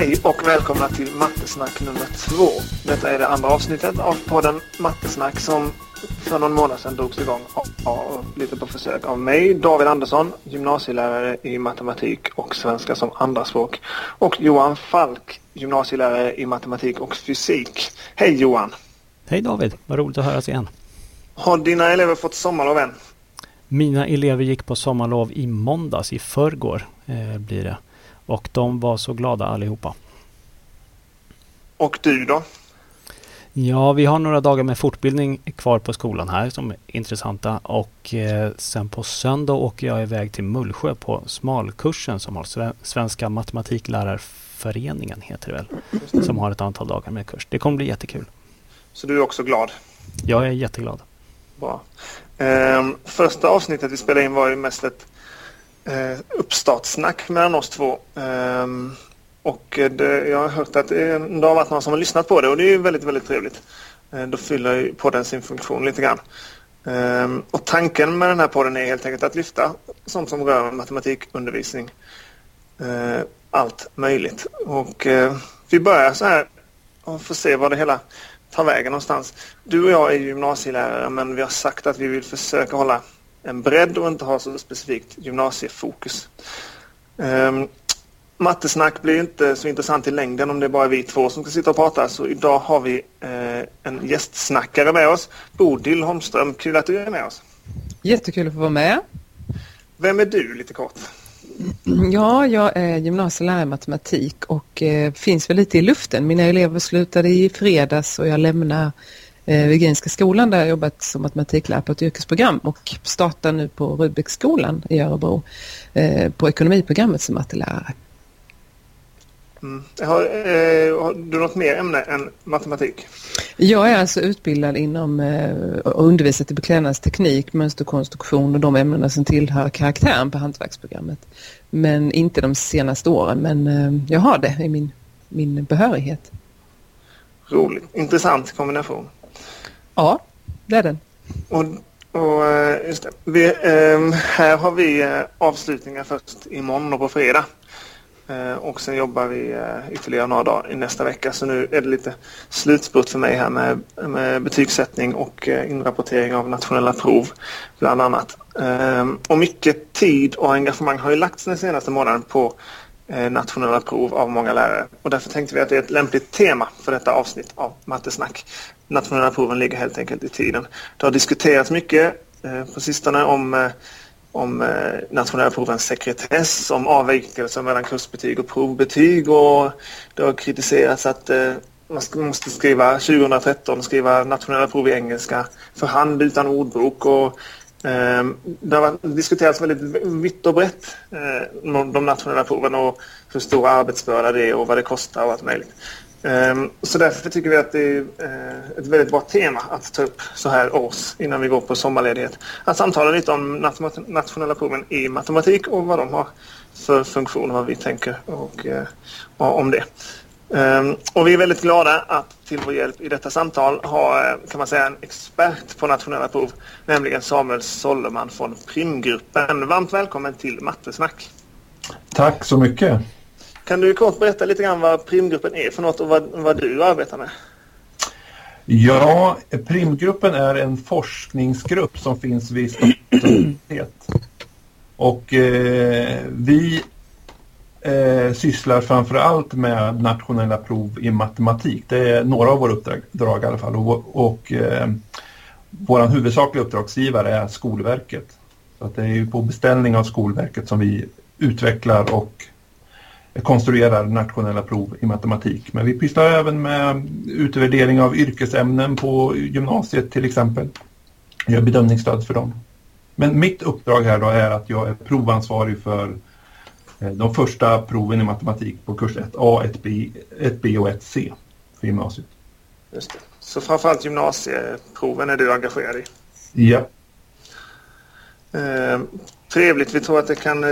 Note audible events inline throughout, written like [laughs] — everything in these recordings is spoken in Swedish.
Hej och välkomna till Mattesnack nummer två. Detta är det andra avsnittet av podden Mattesnack som för någon månad sedan drogs igång av, lite på försök av mig, David Andersson, gymnasielärare i matematik och svenska som andraspråk och Johan Falk, gymnasielärare i matematik och fysik. Hej Johan! Hej David, vad roligt att höras igen. Har dina elever fått sommarlov än? Mina elever gick på sommarlov i måndags, i förrgår eh, blir det. Och de var så glada allihopa. Och du då? Ja, vi har några dagar med fortbildning kvar på skolan här som är intressanta och eh, sen på söndag åker jag iväg till Mullsjö på smalkursen som har Svenska matematiklärarföreningen heter det väl. Som har ett antal dagar med kurs. Det kommer bli jättekul. Så du är också glad? Jag är jätteglad. Bra. Eh, första avsnittet vi spelade in var ju mest ett eh, uppstartssnack mellan oss två. Ehm, eh, och det, jag har hört att eh, det, det har varit någon som har lyssnat på det och det är ju väldigt, väldigt trevligt. Eh, då fyller podden sin funktion lite grann. Eh, och tanken med den här podden är helt enkelt att lyfta sånt som rör matematikundervisning. Eh, allt möjligt. Och eh, vi börjar så här och får se var det hela tar vägen någonstans. Du och jag är gymnasielärare men vi har sagt att vi vill försöka hålla en bredd och inte ha så specifikt gymnasiefokus. Um, Mattesnack blir inte så intressant i längden om det är bara vi två som ska sitta och prata. Så idag har vi eh, en gästsnackare med oss. Bodil Holmström, kul att du är med oss. Jättekul att få vara med. Vem är du lite kort? [clears throat] Ja, jag är gymnasielärare i matematik och eh, finns väl lite i luften. Mina elever slutade i fredags och jag lämnar Virginska skolan där jag jobbat som matematiklärare på ett yrkesprogram och startar nu på Rudbecksskolan i Örebro eh, på ekonomiprogrammet som mattelärare. Mm. Har, eh, har, du något mer ämne än matematik? Jag är alltså utbildad inom eh, och undervisat i beklädnadsteknik, mönsterkonstruktion och de ämnena som tillhör karaktären på hantverksprogrammet. Men inte de senaste åren, men eh, jag har det i min, min behörighet. Roligt. Intressant kombination. Ja, det är den. Och, och eh, just det. Vi, eh, här har vi eh, avslutningar först imorgon och på fredag. Eh, och sen jobbar vi eh, ytterligare några dagar i nästa vecka. Så nu är det lite slutspurt för mig här med, med betygssättning och eh, inrapportering av nationella prov bland annat. Ehm, och mycket tid och engagemang har ju lagts den senaste månaden på eh, nationella prov av många lärare. Och därför tänkte vi att det är ett lämpligt tema för detta avsnitt av Mattesnack. Nationella proven ligger helt enkelt i tiden. Det har diskuterats mycket eh, på sistone om eh, om eh, nationella provens sekretess, om avvikelser mellan kursbetyg och provbetyg och det har kritiserats att man måste skriva 2013 skriva nationella prov i engelska för hand utan ordbok och eh, det har diskuterats väldigt vitt och brett eh, de nationella proven och hur stor arbetsbörda det är och vad det kostar och allt möjligt. Ehm, så därför tycker vi att det är eh, ett väldigt bra tema att ta upp så här års innan vi går på sommarledighet. Att samtala lite om nationella proven i matematik och vad de har för funktion och vad vi tänker och, och om det. Ehm, och vi är väldigt glada att till vår hjälp i detta samtal ha eh, kan man säga en expert på nationella prov, nämligen Samuel Sollerman från Primgruppen. Varmt välkommen till Mattesnack. Tack så mycket. Kan du kort berätta lite grann vad Primgruppen är för något och vad, vad du arbetar med? Ja, Primgruppen är en forskningsgrupp som finns vid Stockholms universitet. Och eh, vi eh, sysslar framför allt med nationella prov i matematik. Det är några av våra uppdrag i alla fall. Och, och eh, vår huvudsakliga uppdragsgivare är Skolverket. Så att det är ju på beställning av Skolverket som vi utvecklar och konstruerar nationella prov i matematik. Men vi pysslar även med utvärdering av yrkesämnen på gymnasiet till exempel. Gör bedömningsstöd för dem. Men mitt uppdrag här då är att jag är provansvarig för eh, de första proven i matematik på kurs 1A, 1B, 1B och 1C för gymnasiet. Just det. Så framförallt gymnasieproven är du engagerad i? Ja. Eh, trevligt. Vi tror att det kan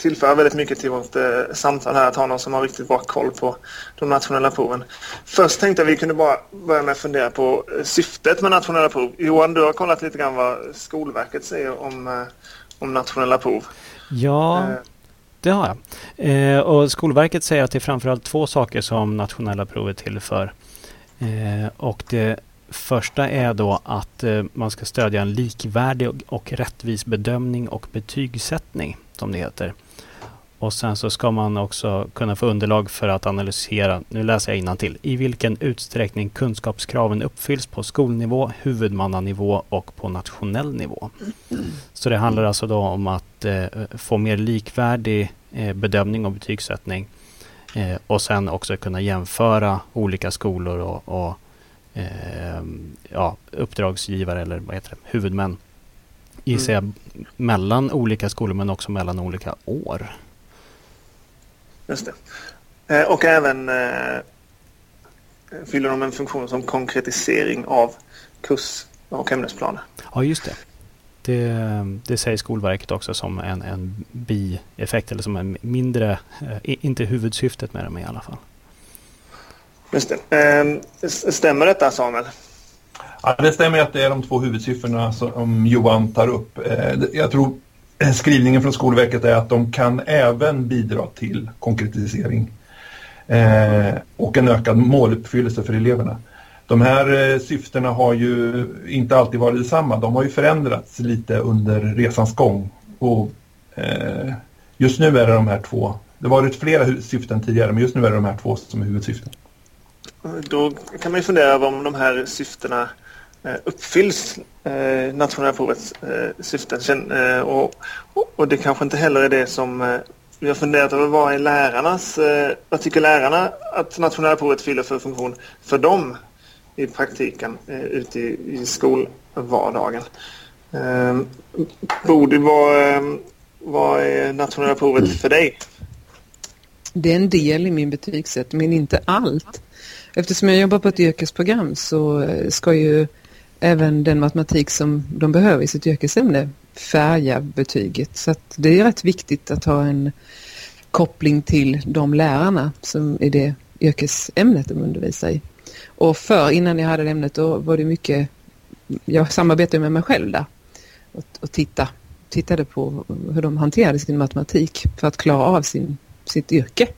tillföra väldigt mycket till vårt eh, samtal här att ha någon som har riktigt bra koll på de nationella proven. Först tänkte jag vi kunde bara börja med att fundera på eh, syftet med nationella prov. Johan, du har kollat lite grann vad Skolverket säger om, eh, om nationella prov. Ja, det har jag. Eh, och Skolverket säger att det är framförallt två saker som nationella provet är till för. Eh, och det första är då att eh, man ska stödja en likvärdig och, och rättvis bedömning och betygssättning, som det heter. Och sen så ska man också kunna få underlag för att analysera, nu läser jag till i vilken utsträckning kunskapskraven uppfylls på skolnivå, huvudmannanivå och på nationell nivå. Så det handlar alltså då om att eh, få mer likvärdig eh, bedömning och betygssättning eh, och sen också kunna jämföra olika skolor och, och eh, ja, uppdragsgivare eller vad heter det, huvudmän gissar jag, mm. mellan olika skolor men också mellan olika år. Just det. Eh, och även eh, fyller de en funktion som konkretisering av kurs och ämnesplaner. Ja, just det. Det, det säger Skolverket också som en, en bieffekt eller som en mindre, eh, inte huvudsyftet med dem i alla fall. Just det. Stämmer detta Samuel? Ja, det stämmer att det är de två huvudsiffrorna som Johan tar upp. Jag tror Eh, skrivningen från Skolverket är att de kan även bidra till konkretisering eh, och en ökad måluppfyllelse för eleverna. De här eh, syftena har ju inte alltid varit detsamma. De har ju förändrats lite under resans gång. Och, eh, just nu är det de här två. Det har varit flera syften tidigare men just nu är det de här två som är huvudsyften. Då kan man ju fundera över om de här syftena Eh, uppfylls eh, nationella provets eh, syften. Eh, och, och det kanske inte heller är det som eh, vi har funderat över. Vad är lärarnas, eh, vad tycker lärarna att nationella provet fyller för funktion för dem i praktiken eh, ute i, i skolvardagen? Eh, Bodil, vad, eh, vad är nationella provet för dig? Det är en del i min betygssättning men inte allt. Eftersom jag jobbar på ett yrkesprogram så ska ju även den matematik som de behöver i sitt yrkesämne färga betyget. Så det är rätt viktigt att ha en koppling till de lärarna som är det yrkesämnet de undervisar i. Och för innan jag hade ämnet då var det mycket, jag samarbetade med mig själv där och, och titta, tittade på hur de hanterade sin matematik för att klara av sin, sitt yrke.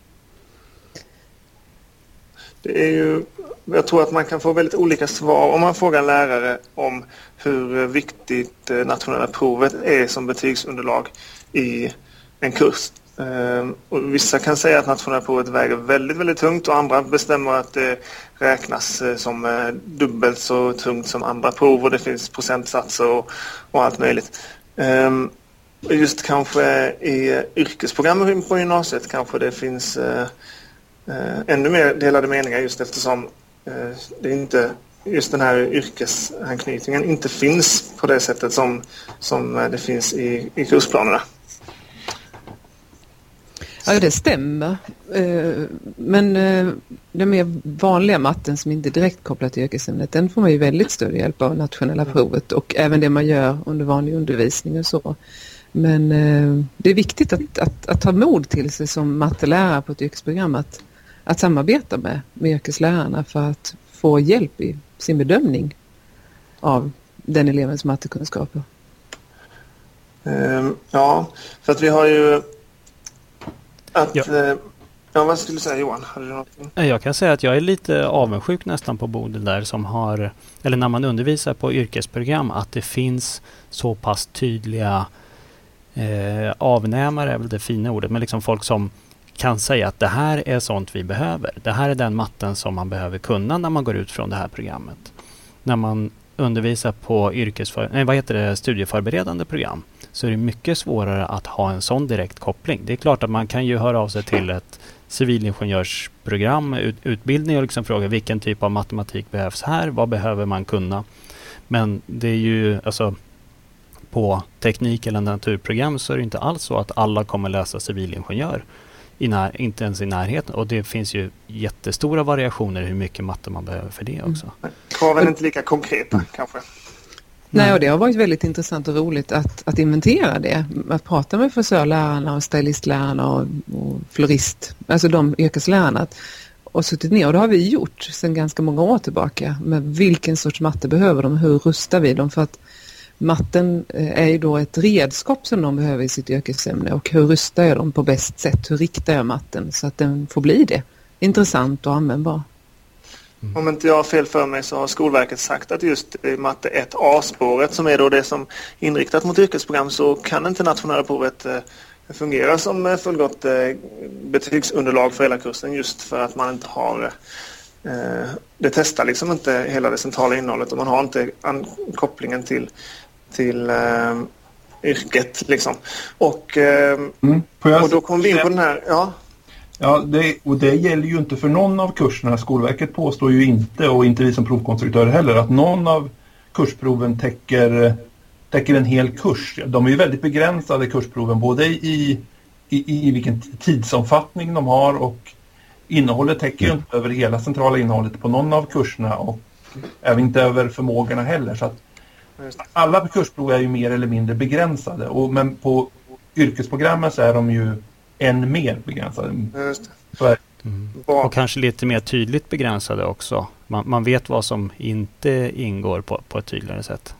Det är ju jag tror att man kan få väldigt olika svar om man frågar lärare om hur viktigt eh, nationella provet är som betygsunderlag i en kurs. Ehm, och vissa kan säga att nationella provet väger väldigt, väldigt tungt och andra bestämmer att det räknas eh, som eh, dubbelt så tungt som andra prov och det finns procentsatser och, och allt möjligt. Ehm, just kanske i yrkesprogrammen på gymnasiet kanske det finns ännu mer delade meningar just eftersom det är inte just den här yrkesanknytningen inte finns på det sättet som, som det finns i, i kursplanerna. Ja, det stämmer. Eh, men eh, den mer vanliga matten som inte är direkt kopplat till yrkesämnet, den får man ju väldigt stor hjälp av nationella mm. provet och även det man gör under vanlig undervisning och så. Men det är viktigt att, att, att ta mod till sig som mattelärare på ett yrkesprogram att att samarbeta med, med yrkeslärarna för att få hjälp i sin bedömning av den elevens mattekunskaper. Um, ja, för att vi har ju att... Ja. Uh, ja, vad skulle du säga Johan? Hade du någonting? Jag kan säga att jag är lite avundsjuk nästan på Bodil där som har, eller när man undervisar på yrkesprogram, att det finns så pass tydliga eh, avnämare är väl det fina ordet, men liksom folk som kan säga att det här är sånt vi behöver. Det här är den matten som man behöver kunna när man går ut från det här programmet. När man undervisar på yrkesför, nej, vad heter det, studieförberedande program så är det mycket svårare att ha en sån direkt koppling. Det är klart att man kan ju höra av sig till ett civilingenjörsprogram, ut, utbildning och liksom fråga vilken typ av matematik behövs här? Vad behöver man kunna? Men det är ju alltså på teknik eller naturprogram så är det inte alls så att alla kommer läsa civilingenjör när, inte ens i närheten. Och det finns ju jättestora variationer hur mycket matte man behöver för det också. Mm. Kraven är inte lika konkreta mm. kanske. Nej, och det har varit väldigt intressant och roligt att, att inventera det. Att prata med frisörlärarna och stylistlärarna och, och florist, alltså de yrkeslärarna. Och suttit ner och det har vi gjort sedan ganska många år tillbaka. Med vilken sorts matte behöver de? Hur rustar vi dem? För att matten eh, är ju då ett redskap som de behöver i sitt yrkesämne och hur rustar jag dem på bäst sätt? Hur riktar jag matten så att den får bli det? Intressant och användbar. Mm. Om inte jag har fel för mig så har Skolverket sagt att just eh, matte 1A-spåret som är då det som är inriktat mot yrkesprogram så kan inte nationella provet eh, fungera som fullgott betygsunderlag för hela kursen just för att man inte har det testar liksom inte hela det centrala innehållet och man har inte kopplingen till, till eh, yrket liksom. Och, eh, mm. och då kom vi in på den här, ja. Ja, det, och det gäller ju inte för någon av kurserna. Skolverket påstår ju inte, och inte vi som provkonstruktörer heller, att någon av kursproven täcker, täcker en hel kurs. De är ju väldigt begränsade kursproven, både i, i, i vilken tidsomfattning de har och innehållet täcker ju inte över hela centrala innehållet på någon av kurserna och även inte över förmågorna heller. Så att alla kursprov är ju mer eller mindre begränsade, och, men på yrkesprogrammen så är de ju än mer begränsade. Just mm. Och kanske lite mer tydligt begränsade också. Man, man vet vad som inte ingår på, på ett tydligare sätt.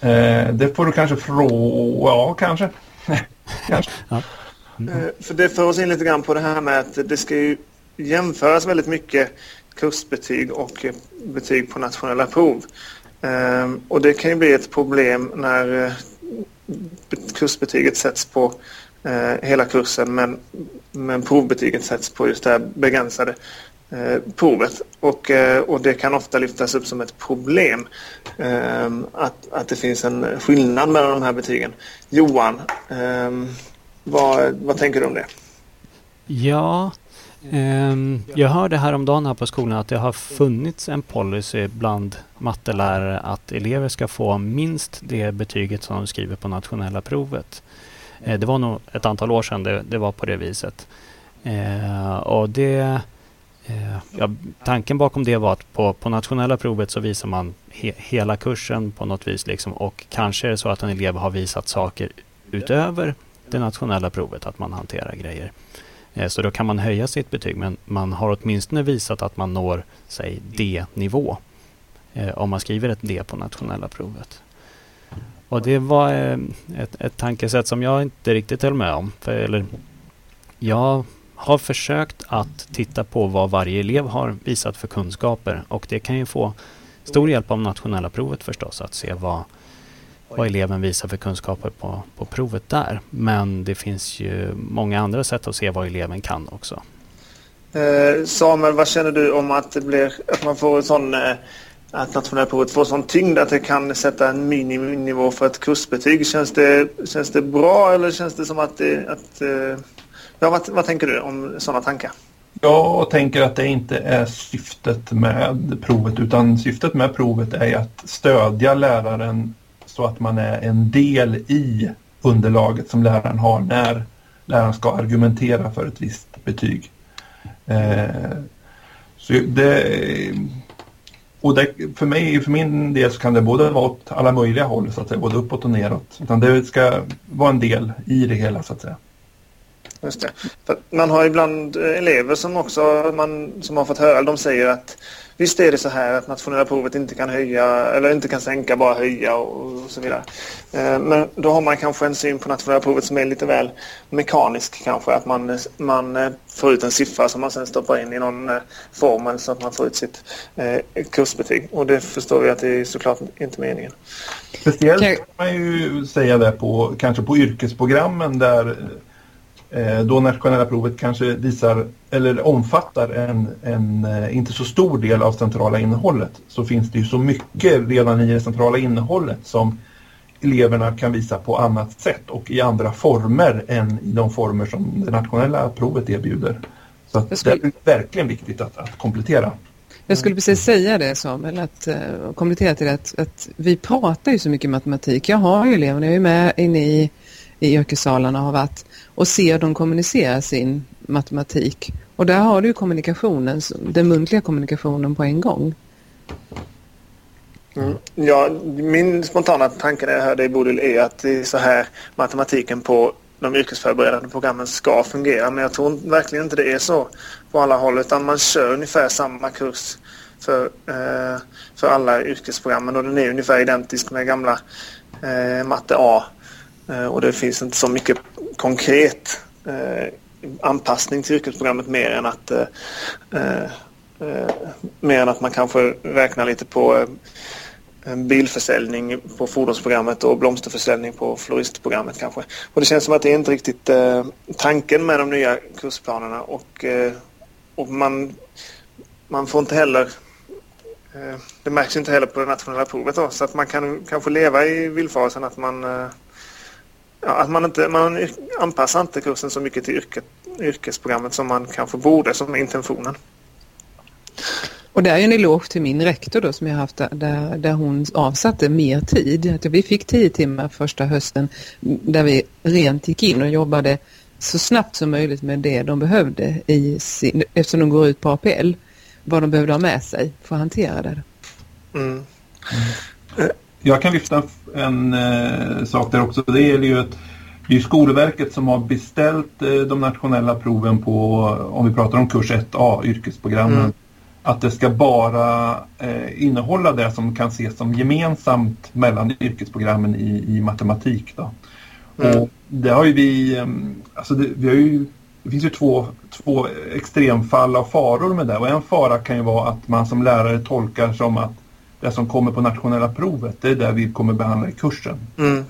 Eh, det får du kanske fråga. Ja, kanske. [laughs] kanske. Ja. Mm. Eh, för det för oss in lite grann på det här med att det ska ju jämföras väldigt mycket kursbetyg och betyg på nationella prov. Ehm, och det kan ju bli ett problem när eh, kursbetyget sätts på eh, hela kursen men, men provbetyget sätts på just det här begränsade eh, provet. Och, och det kan ofta lyftas upp som ett problem ehm, att, att det finns en skillnad mellan de här betygen. Johan, ehm, vad, vad tänker du om det? Ja, Ehm, jag hörde häromdagen här på skolan att det har funnits en policy bland mattelärare att elever ska få minst det betyget som de skriver på nationella provet. Eh, det var nog ett antal år sedan det, det var på det viset. Eh, och det, eh, ja, tanken bakom det var att på, på nationella provet så visar man he, hela kursen på något vis. Liksom, och kanske är det så att en elev har visat saker utöver det nationella provet, att man hanterar grejer. Eh, så då kan man höja sitt betyg men man har åtminstone visat att man når, säg D-nivå. Eh, om man skriver ett D på nationella provet. Och det var eh, ett, ett tankesätt som jag inte riktigt höll med om. För, eller, jag har försökt att titta på vad varje elev har visat för kunskaper och det kan ju få stor hjälp av nationella provet förstås att se vad, vad eleven visar för kunskaper på, på provet där. Men det finns ju många andra sätt att se vad eleven kan också. Eh, Samuel, vad känner du om att, det blir, att man får en sån eh, att nationella provet får sån tyngd att det kan sätta en miniminivå för ett kursbetyg. Känns det, känns det bra eller känns det som att det... Att, eh, ja, vad, vad tänker du om sådana tankar? Jag tänker att det inte är syftet med provet utan syftet med provet är att stödja läraren så att man är en del i underlaget som läraren har när läraren ska argumentera för ett visst betyg. Eh, så det, och det, för mig, för min del så kan det både vara åt alla möjliga håll så att säga, både uppåt och neråt. Utan det ska vara en del i det hela så att säga. Just det. För man har ibland elever som också man, som har fått höra, de säger att Visst är det så här att nationella provet inte kan höja eller inte kan sänka, bara höja och, så vidare. Eh, men då har man kanske en syn på nationella provet som är lite väl mekanisk kanske. Att man, man eh, får ut en siffra som man sen stoppar in i någon eh, formel så att man får ut sitt kursbetyg. Och det förstår vi att det är såklart inte meningen. Speciellt kan man ju säga det på kanske på yrkesprogrammen där Eh, då nationella provet kanske visar eller omfattar en, en eh, inte så stor del av centrala innehållet så finns det ju så mycket redan i det centrala innehållet som eleverna kan visa på annat sätt och i andra former än i de former som det nationella provet erbjuder. Så skulle... det är verkligen viktigt att, att komplettera. Jag skulle precis säga det Samuel, att uh, komplettera till det att, att, vi pratar ju så mycket matematik. Jag har ju eleverna, jag är med inne i, i yrkessalarna har varit och ser dem kommunicera sin matematik. Och där har du kommunikationen, den muntliga kommunikationen på en gång. Mm. Ja, min spontana tanke när jag hör dig Bodil är att det är så här matematiken på de yrkesförberedande programmen ska fungera. Men jag tror verkligen inte det är så på alla håll utan man kör ungefär samma kurs för, eh, för alla yrkesprogrammen och den är ungefär identisk med gamla eh, matte A. Eh, och det finns inte så mycket konkret eh, anpassning till yrkesprogrammet mer än att eh, eh, eh mer än att man kanske räknar lite på eh, bilförsäljning på fordonsprogrammet och blomsterförsäljning på floristprogrammet kanske. Och det känns som att det är inte riktigt eh, tanken med de nya kursplanerna och, eh, och man, man får inte heller eh, det märks inte heller på det nationella provet då, så att man kan kanske leva i villfarelsen att man eh, ja, att man inte man anpassar inte kursen så mycket till yrket, yrkesprogrammet som man kanske borde som är intentionen. Och det är en eloge till min rektor då som jag haft där, där hon avsatte mer tid. vi fick tio timmar första hösten där vi rent gick in och jobbade så snabbt som möjligt med det de behövde i sin, eftersom de går ut på APL. Vad de behövde ha med sig för att hantera det. Mm. Jag kan lyfta en äh, sak där också. Det gäller ju att det är Skolverket som har beställt äh, de nationella proven på, om vi pratar om kurs 1A, yrkesprogrammen. Mm att det ska bara eh, innehålla det som kan ses som gemensamt mellan yrkesprogrammen i, i matematik. Då. Mm. Och det har ju vi, eh, alltså det, vi har ju, det finns ju två, två extremfall av faror med det och en fara kan ju vara att man som lärare tolkar som att det som kommer på nationella provet det är det vi kommer behandla i kursen. Mm.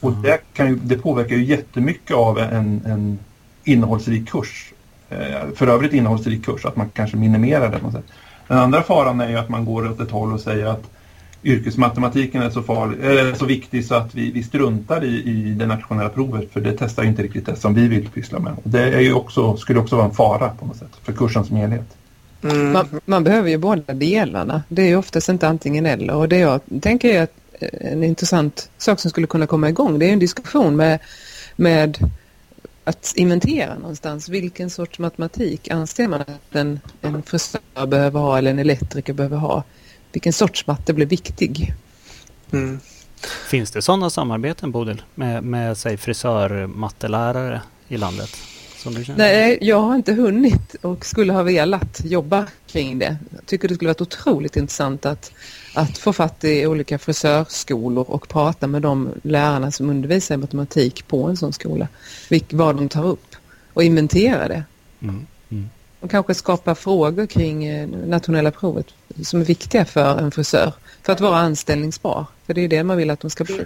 Och det, kan ju, det påverkar ju jättemycket av en, en innehållsrik kurs. Eh, för övrigt innehållsrik kurs, att man kanske minimerar det på något sätt. Den andra faran är ju att man går åt ett håll och säger att yrkesmatematiken är så, farlig, är så viktig så att vi, vi struntar i, i det nationella provet för det testar ju inte riktigt det som vi vill pyssla med. Det är ju också, skulle också vara en fara på något sätt för kursen som helhet. Mm. Man, man, behöver ju båda delarna. Det är ju oftast inte antingen eller och det jag tänker är att en intressant sak som skulle kunna komma igång det är en diskussion med, med att inventera någonstans. Vilken sorts matematik anser man att en, en frisör behöver ha eller en elektriker behöver ha? Vilken sorts matte blir viktig? Mm. Finns det sådana samarbeten Bodil med, med säg frisörmattelärare i landet? Nej, jag har inte hunnit och skulle ha velat jobba kring det. Jag tycker det skulle varit otroligt intressant att, att få fatt i olika frisörskolor och prata med de lärarna som undervisar i matematik på en sån skola. Vilk, vad de tar upp och inventera det. Mm. Mm. Och kanske skapa frågor kring eh, nationella provet som är viktiga för en frisör. För att vara anställningsbar. För det är det man vill att de ska bli.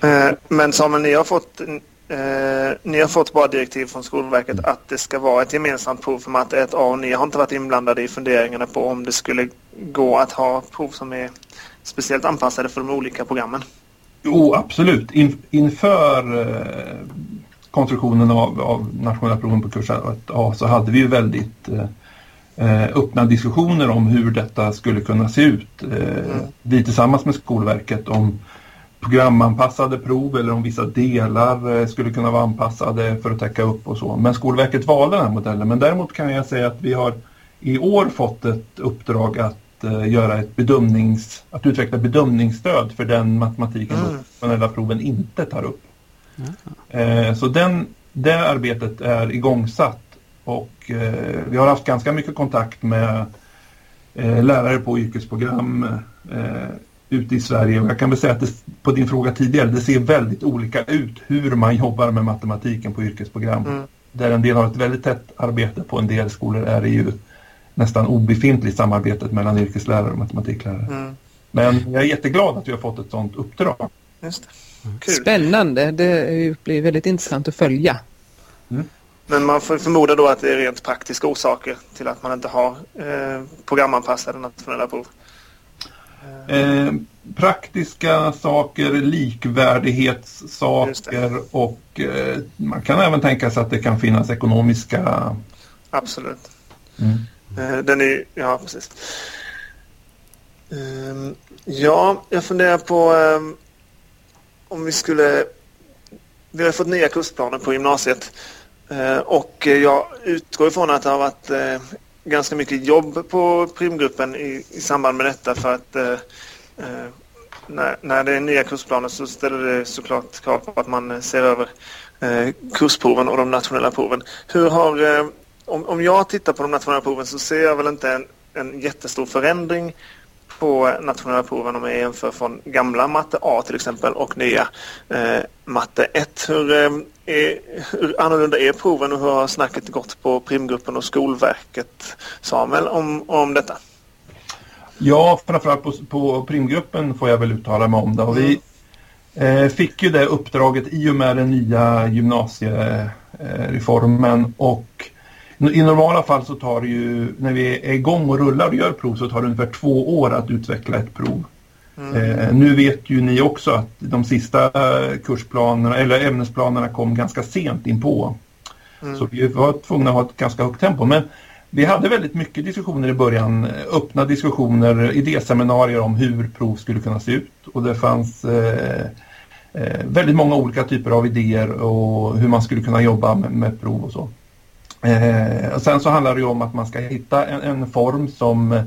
Eh, men Samuel, ni har fått Eh, ni har fått bara direktiv från Skolverket att det ska vara ett gemensamt prov för matte 1A och ni har inte varit inblandade i funderingarna på om det skulle gå att ha prov som är speciellt anpassade för de olika programmen. Jo, absolut. In, inför eh, konstruktionen av, av nationella proven på kurs 1A så hade vi ju väldigt eh, eh, öppna diskussioner om hur detta skulle kunna se ut. Eh, mm. Vi tillsammans med Skolverket om programanpassade prov eller om vissa delar eh, skulle kunna vara anpassade för att täcka upp och så. Men Skolverket valde den här modellen. Men däremot kan jag säga att vi har i år fått ett uppdrag att uh, göra ett bedömnings, att utveckla bedömningsstöd för den matematiken mm. nationella proven inte tar upp. Mm. Uh, så den, det arbetet är igångsatt och vi har haft ganska mycket kontakt med lärare på yrkesprogram ute i Sverige. Och jag kan väl säga att det, på din fråga tidigare, det ser väldigt olika ut hur man jobbar med matematiken på yrkesprogram. Mm. Där en del har ett väldigt tätt arbete, på en del skolor är det ju nästan obefintligt samarbetet mellan yrkeslärare och matematiklärare. Mm. Men jag är jätteglad att vi har fått ett sådant uppdrag. Just det. Mm. Spännande, det blir väldigt intressant att följa. Mm. Men man får förmoda då att det är rent praktiska orsaker till att man inte har eh, programanpassade nationella prov. Eh, praktiska saker, likvärdighetssaker och eh, man kan även tänka sig att det kan finnas ekonomiska... Absolut. Mm. Eh, den är ja precis. Um, ja, jag funderar på um, om vi skulle... Vi har fått nya kursplaner på gymnasiet uh, och jag utgår ifrån att det har varit ganska mycket jobb på primgruppen i, i samband med detta för att eh, eh, när, när det är nya kursplaner så ställer det såklart krav på att man eh, ser över eh, kursproven och de nationella proven. Hur har, eh, om, om jag tittar på de nationella proven så ser jag väl inte en, en jättestor förändring på nationella proven om jag jämför från gamla matte A till exempel och nya eh, matte 1. Hur, eh, är, hur annorlunda är proven och hur har snacket gått på primgruppen och Skolverket Samuel om, om detta? Ja, framförallt på, på primgruppen får jag väl uttala mig om det. Och vi eh, fick ju det uppdraget i och med den nya gymnasiereformen och i normala fall så tar det ju, när vi är igång och rullar och gör prov så tar det ungefär två år att utveckla ett prov. Mm. Eh, nu vet ju ni också att de sista kursplanerna eller ämnesplanerna kom ganska sent in på. Mm. Så vi var tvungna att ha ett ganska högt tempo. Men vi hade väldigt mycket diskussioner i början, öppna diskussioner, idéseminarier om hur prov skulle kunna se ut. Och det fanns eh, eh, väldigt många olika typer av idéer och hur man skulle kunna jobba med, med prov och så. Eh, och sen så handlar det om att man ska hitta en, en form som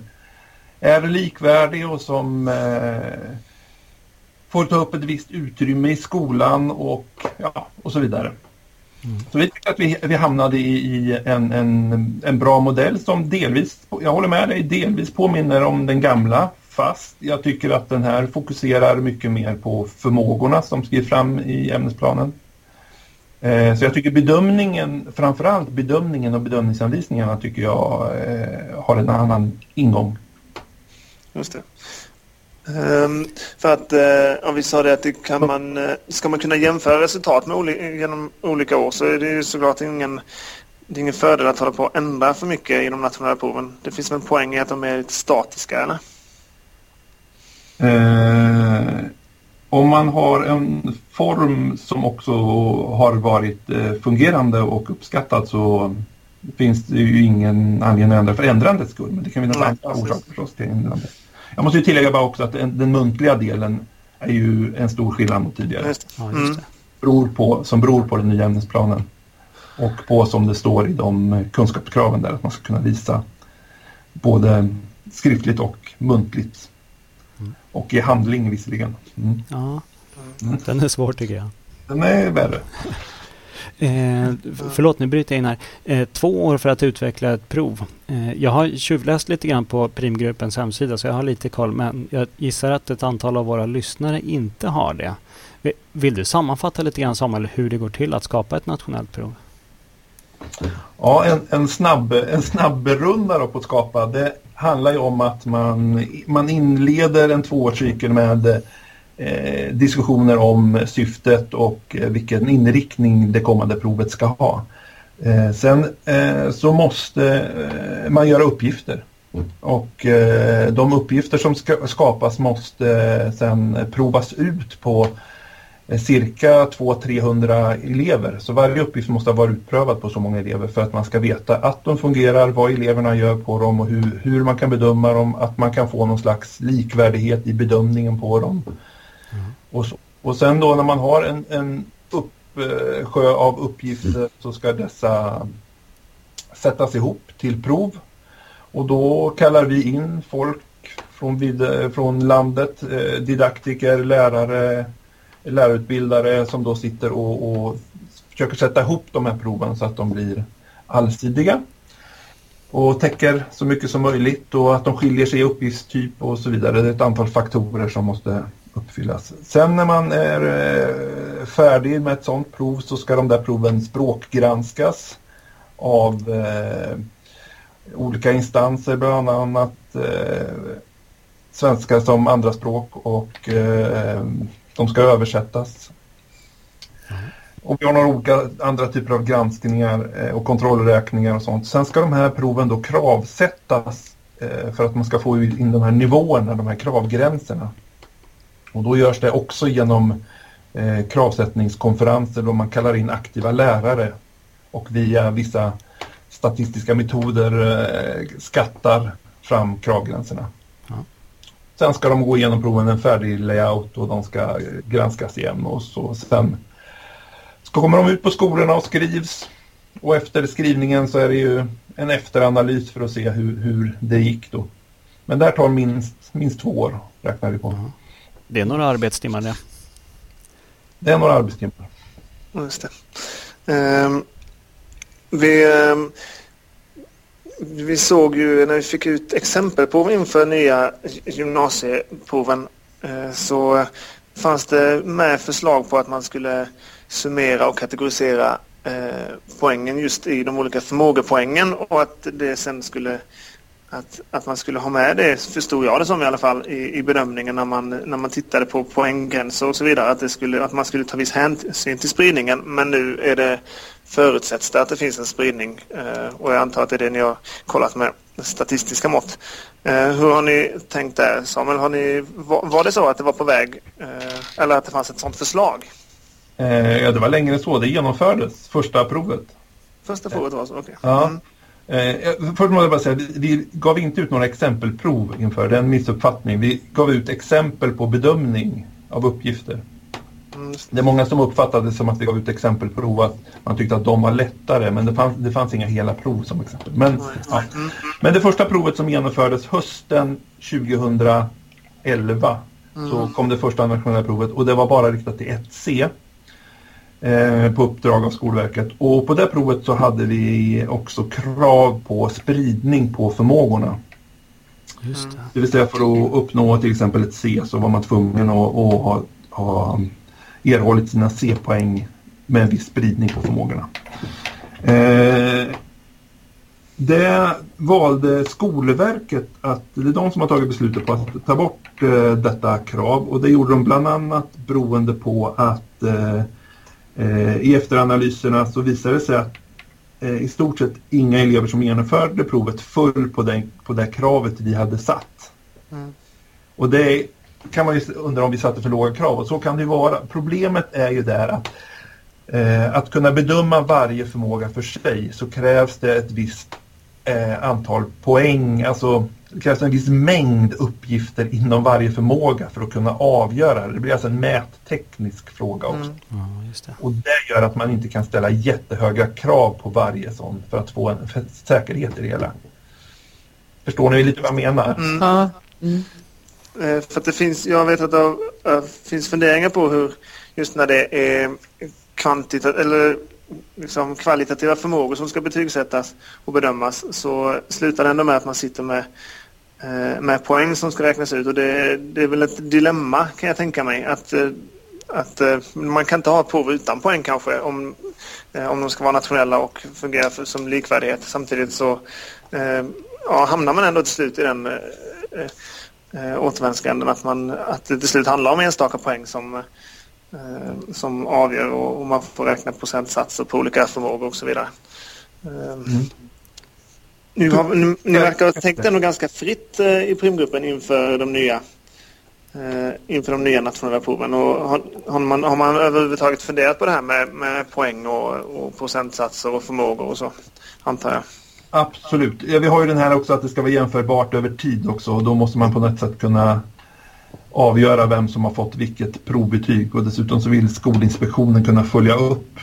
är likvärdig och som eh, får ta upp ett visst utrymme i skolan och, ja, och så vidare. Mm. Så vi tycker att vi, vi hamnade i, i en, en, en bra modell som delvis, jag håller med dig, delvis påminner om den gamla fast jag tycker att den här fokuserar mycket mer på förmågorna som skrivs fram i ämnesplanen. Eh, så jag tycker bedömningen, framförallt bedömningen och bedömningsanvisningarna tycker jag eh, har en annan ingång. Just det. Um, för att uh, om vi sa det att det kan man, uh, ska man kunna jämföra resultat med oli genom olika år så är det ju såklart ingen, det är ingen fördel att hålla på och ändra för mycket i de nationella proven. Det finns väl en poäng i att de är lite statiska eller? Uh, om man har en form som också har varit fungerande och uppskattad så finns det ju ingen anledning att ändra för ändrandets skull. Men det kan finnas andra orsaker förstås till ändrandet. Jag måste tillägga bara också att den, den muntliga delen är ju en stor skillnad mot tidigare. Just det. Mm. Beror på, som beror på den nya ämnesplanen. Och på som det står i de kunskapskraven där att man ska kunna visa både skriftligt och muntligt. Mm. Och i handling visserligen. Mm. Ja, den är svår tycker jag. Den är värre. [laughs] Eh, förlåt, nu bryter jag in här. Eh, två år för att utveckla ett prov. Eh, jag har tjuvläst lite grann på Primgruppens hemsida så jag har lite koll men jag gissar att ett antal av våra lyssnare inte har det. Vill du sammanfatta lite grann Samuel hur det går till att skapa ett nationellt prov? Ja, en, en, snabb, en snabb runda på att skapa. Det handlar ju om att man, man inleder en tvåårscykel med eh, diskussioner om syftet och eh, vilken inriktning det kommande provet ska ha. Eh, sen eh, så måste eh, man göra uppgifter och eh, de uppgifter som ska skapas måste sen provas ut på cirka 200-300 elever. Så varje uppgift måste vara utprövad på så många elever för att man ska veta att de fungerar, vad eleverna gör på dem och hur, hur man kan bedöma dem, att man kan få någon slags likvärdighet i bedömningen på dem. Och, så, och sen då när man har en, en uppsjö av uppgifter så ska dessa sättas ihop till prov. Och då kallar vi in folk från, vid, från landet, eh, didaktiker, lärare, lärarutbildare som då sitter och, och försöker sätta ihop de här proven så att de blir allsidiga och täcker så mycket som möjligt och att de skiljer sig i uppgiftstyp och så vidare. Det är ett antal faktorer som måste uppfyllas. Sen när man är eh, färdig med ett sådant prov så ska de där proven språkgranskas av eh, olika instanser, bland annat eh, svenska som andraspråk och eh, de ska översättas. Och vi har några olika andra typer av granskningar eh, och kontrollräkningar och sånt. Sen ska de här proven då kravsättas eh, för att man ska få in de här nivåerna, de här kravgränserna. Och då görs det också genom eh, kravsättningskonferenser då man kallar in aktiva lärare och via vissa statistiska metoder skattar fram kravgränserna. Sen ska de gå igenom proven en färdig layout och de ska granskas igen och så sen ska kommer de ut på skolorna och skrivs. Och efter skrivningen så är det ju en efteranalys för att se hur, hur det gick då. Men där tar minst, minst två år räknar vi på. Det är några arbetstimmar det. Det är några arbetstimmar. Just det. Um, vi, um, vi såg ju när vi fick ut exempelprov inför nya gymnasieproven eh, så fanns det med förslag på att man skulle summera och kategorisera eh, poängen just i de olika förmågepoängen och att det sen skulle att, att man skulle ha med det, förstod jag det som i alla fall, i, i bedömningen när man, när man tittade på poänggränser och så vidare. Att, det skulle, att man skulle ta viss hänsyn till spridningen. Men nu är det, förutsätts det att det finns en spridning eh, och jag antar att det är det ni har kollat med statistiska mått. Eh, hur har ni tänkt där Samuel? Har ni, var, det så att det var på väg eh, eller att det fanns ett sådant förslag? Ja, det var längre än så. Det genomfördes, första provet. Första provet var så, okej. Okay. Ja. Mm. Först måste jag bara säga, vi, vi gav inte ut några exempelprov inför den missuppfattning. Vi gav ut exempel på bedömning av uppgifter. Det är många som uppfattade det som att vi gav ut exempelprov att man tyckte att de var lättare men det fanns, det fanns inga hela prov som exempel. Men, ja. men det första provet som genomfördes hösten 2011 mm. så kom det första nationella provet och det var bara riktat till 1C. Eh, på uppdrag av Skolverket. Och på det provet så hade vi också krav på spridning på förmågorna. Just det. det vill säga för att uppnå till exempel ett C så var man tvungen att, att ha, ha erhållit sina C-poäng med en viss spridning på förmågorna. Eh, det valde Skolverket att, det är de som har tagit beslutet på att ta bort eh, detta krav och det gjorde de bland annat beroende på att eh, Eh, I efteranalyserna så visade det sig att eh, i stort sett inga elever som genomförde provet föll på, den, på det kravet vi hade satt. Mm. Och det kan man ju undra om vi satte för låga krav och så kan det ju vara. Problemet är ju där att eh, att kunna bedöma varje förmåga för sig så krävs det ett visst eh, antal poäng, alltså det krävs en viss mängd uppgifter inom varje förmåga för att kunna avgöra det. Det blir alltså en mätteknisk fråga också. Mm. Ja, det. Och det gör att man inte kan ställa jättehöga krav på varje sån för att få en säkerhet i det hela. Förstår ni lite vad jag menar? Mm. Ja. Mm. Eh, för att det finns, jag vet att det eh, finns funderingar på hur just när det är kvantitativa eller liksom kvalitativa förmågor som ska betygsättas och bedömas så slutar det ändå med att man sitter med eh, med poäng som ska räknas ut och det, det, är väl ett dilemma kan jag tänka mig att, att man kan inte ha prov utan poäng kanske om, om de ska vara nationella och fungera för, som likvärdighet. Samtidigt så ja, hamnar man ändå till slut i den äh, återvändsgränden att, man, att det till slut handlar om enstaka poäng som, äh, som avgör och, och, man får räkna procentsatser på olika förmågor och så vidare. Mm. Ni, har, ni, ni verkar ha tänkt ändå ganska fritt eh, i primgruppen inför de nya eh, inför de nya nationella proven. Och har, har, man, har man överhuvudtaget funderat på det här med, med poäng och, och procentsatser och förmågor och så, antar jag? Absolut. Ja, vi har ju den här också att det ska vara jämförbart över tid också och då måste man på något sätt kunna avgöra vem som har fått vilket provbetyg och dessutom så vill Skolinspektionen kunna följa upp.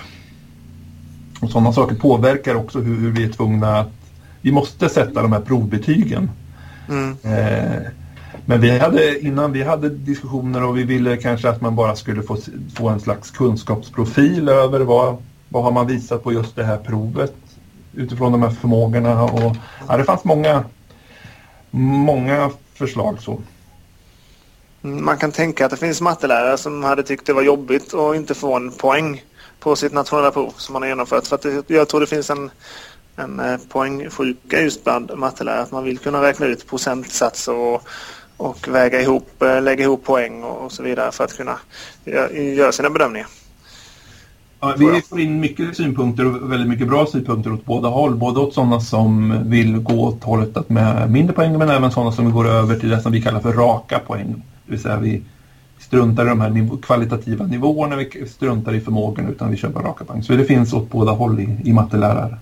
Och sådana saker påverkar också hur, hur vi är tvungna att vi måste sätta de här provbetygen. Mm. Eh, men vi hade, innan vi hade diskussioner och vi ville kanske att man bara skulle få, få en slags kunskapsprofil över vad, vad har man visat på just det här provet utifrån de här förmågorna. Och, ja, det fanns många, många förslag så. Man kan tänka att det finns mattelärare som hade tyckt det var jobbigt att inte få en poäng på sitt nationella prov som man har genomfört. För att det, jag tror det finns en en eh, poängsjuka just bland mattelärare. Att man vill kunna räkna ut procentsatser och, och väga ihop, eh, lägga ihop poäng och, och så vidare för att kunna göra sina bedömningar. Ja, vi får in mycket synpunkter och väldigt mycket bra synpunkter åt båda håll. Både åt sådana som vill gå åt hållet att med mindre poäng men även sådana som går över till det som vi kallar för raka poäng. Det vill säga vi struntar i de här niv kvalitativa nivåerna, vi struntar i förmågan utan vi kör bara raka poäng. Så det finns åt båda håll i, i mattelärare.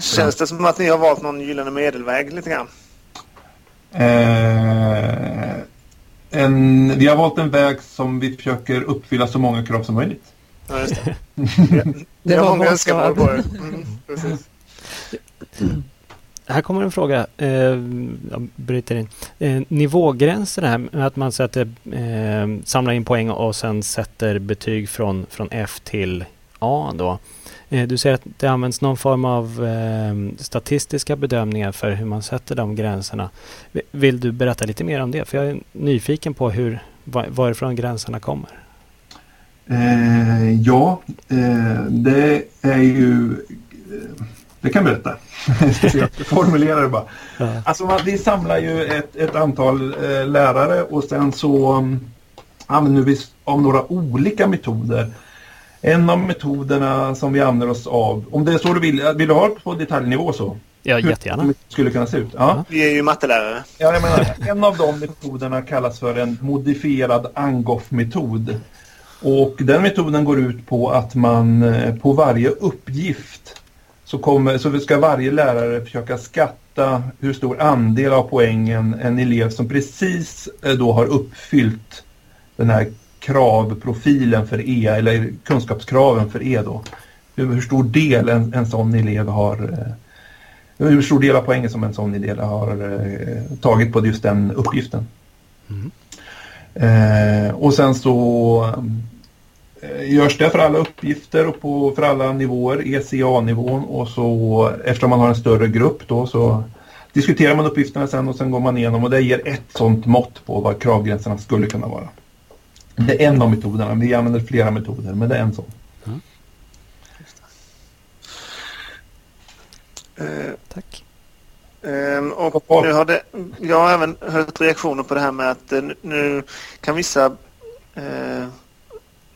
Känns det som att ni har valt någon gyllene medelväg lite grann? Eh, en, vi har valt en väg som vi försöker uppfylla så många krav som möjligt. Ja, just det. [laughs] det, det var många önskemål på det. Mm, här kommer en fråga. Eh, jag bryter in. Eh, nivågränser här med att man sätter, eh, samlar in poäng och sen sätter betyg från, från F till A då. Eh, du säger att det används någon form av eh, statistiska bedömningar för hur man sätter de gränserna. Vill du berätta lite mer om det? För jag är nyfiken på hur, varifrån gränserna kommer. Eh, ja, eh, det är ju... Eh, det kan jag berätta. [laughs] jag formulerar det bara. Ja. Alltså, man, vi samlar ju ett, ett antal eh, lärare och sen så um, använder vi av några olika metoder. En av metoderna som vi använder oss av, om det är så du vill, vill du ha det på detaljnivå så? Ja, jättegärna. Hur skulle kunna se ut? Ja. Vi är ju mattelärare. Ja, jag menar, en av de metoderna kallas för en modifierad Angoff-metod. Och den metoden går ut på att man eh, på varje uppgift så, kommer, så ska varje lärare försöka skatta hur stor andel av poängen en elev som precis eh, då har uppfyllt den här kravprofilen för E eller kunskapskraven för E då. Hur, stor del en, en sån elev har eh, hur stor del av poängen som en sån elev har eh, tagit på just den uppgiften. Mm. Eh, och sen så Eh, görs det för alla uppgifter och på, för alla nivåer, ECA-nivån och så eftersom man har en större grupp då så diskuterar man uppgifterna sen och sen går man igenom och det ger ett sånt mått på vad kravgränserna skulle kunna vara. Det är en av metoderna, vi använder flera metoder men det är en sån. Mm. Eh, Tack. Eh, och nu har det, jag har även hört reaktioner på det här med att eh, nu kan vissa eh,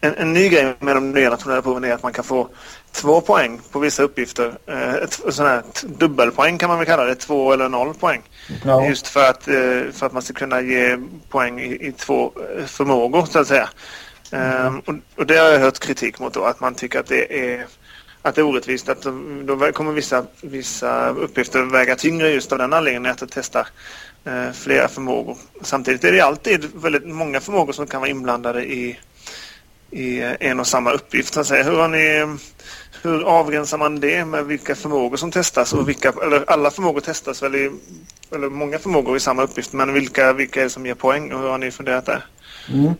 en, en, ny grej med de nya nationella proven är att man kan få två poäng på vissa uppgifter. Eh, ett, sån här dubbelpoäng kan man väl kalla det, två eller noll poäng. Ja. Just för att, eh, för att man ska kunna ge poäng i, i två förmågor så att säga. Mm. och, och, det har jag hört kritik mot då, att man tycker att det är att det är orättvist. Att då kommer vissa, vissa uppgifter väga tyngre just av den anledningen att det eh, flera förmågor. Samtidigt är det alltid väldigt många förmågor som kan vara inblandade i i eh, en och samma uppgift. Så att säga. Hur, har ni, hur avgränsar man det med vilka förmågor som testas? Och vilka, eller alla förmågor testas väl i, eller många förmågor i samma uppgift, men vilka, vilka är det som ger poäng och hur har ni funderat där? Mm.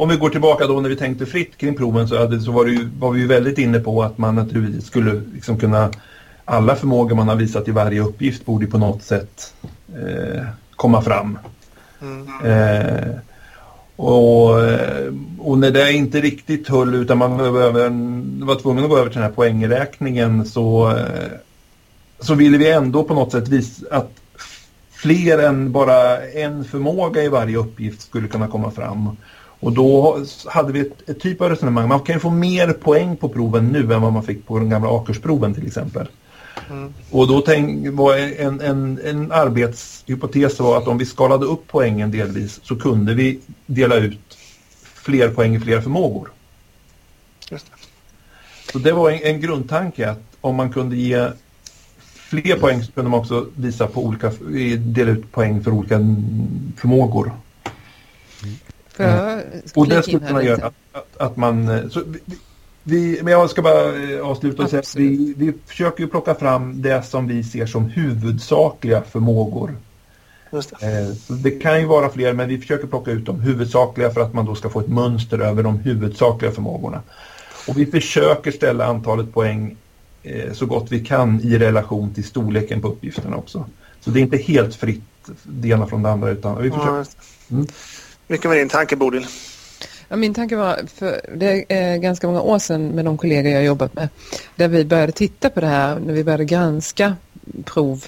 Om vi går tillbaka då när vi tänkte fritt kring proven så, hade, så var, ju, var vi ju väldigt inne på att man naturligtvis skulle liksom kunna alla förmågor man har visat i varje uppgift borde på något sätt eh, komma fram. Mm. Eh, och, eh, och, när det inte riktigt höll utan man var tvungen att gå över till den här poängräkningen så, eh, så ville vi ändå på något sätt visa att fler än bara en förmåga i varje uppgift skulle kunna komma fram. Och då hade vi ett, ett typ av resonemang. Man kan ju få mer poäng på proven nu än vad man fick på de gamla Akersproven till exempel. Mm. Och då tänk, var en, en, en arbetshypotes var att om vi skalade upp poängen delvis så kunde vi dela ut fler poäng i fler förmågor. Just det. Så det var en, en grundtanke att om man kunde ge fler poäng så kunde man också visa på olika, dela ut poäng för olika förmågor. Mm. Och det skulle kunna göra att, att, att man... Så, vi, men jag ska bara eh, avsluta och säga att vi, vi försöker plocka fram det som vi ser som huvudsakliga förmågor. Just det. Eh, det kan ju vara fler men vi försöker plocka ut de huvudsakliga för att man då ska få ett mönster över de huvudsakliga förmågorna. Och vi försöker ställa antalet poäng eh, så gott vi kan i relation till storleken på uppgifterna också. Så det är inte helt fritt det ena från det andra utan vi försöker... Mm. Vilken var din tanke Bodil? Ja, min tanke var, för det är ganska många år sedan med de kollegor jag jobbat med, där vi började titta på det här, när vi började granska prov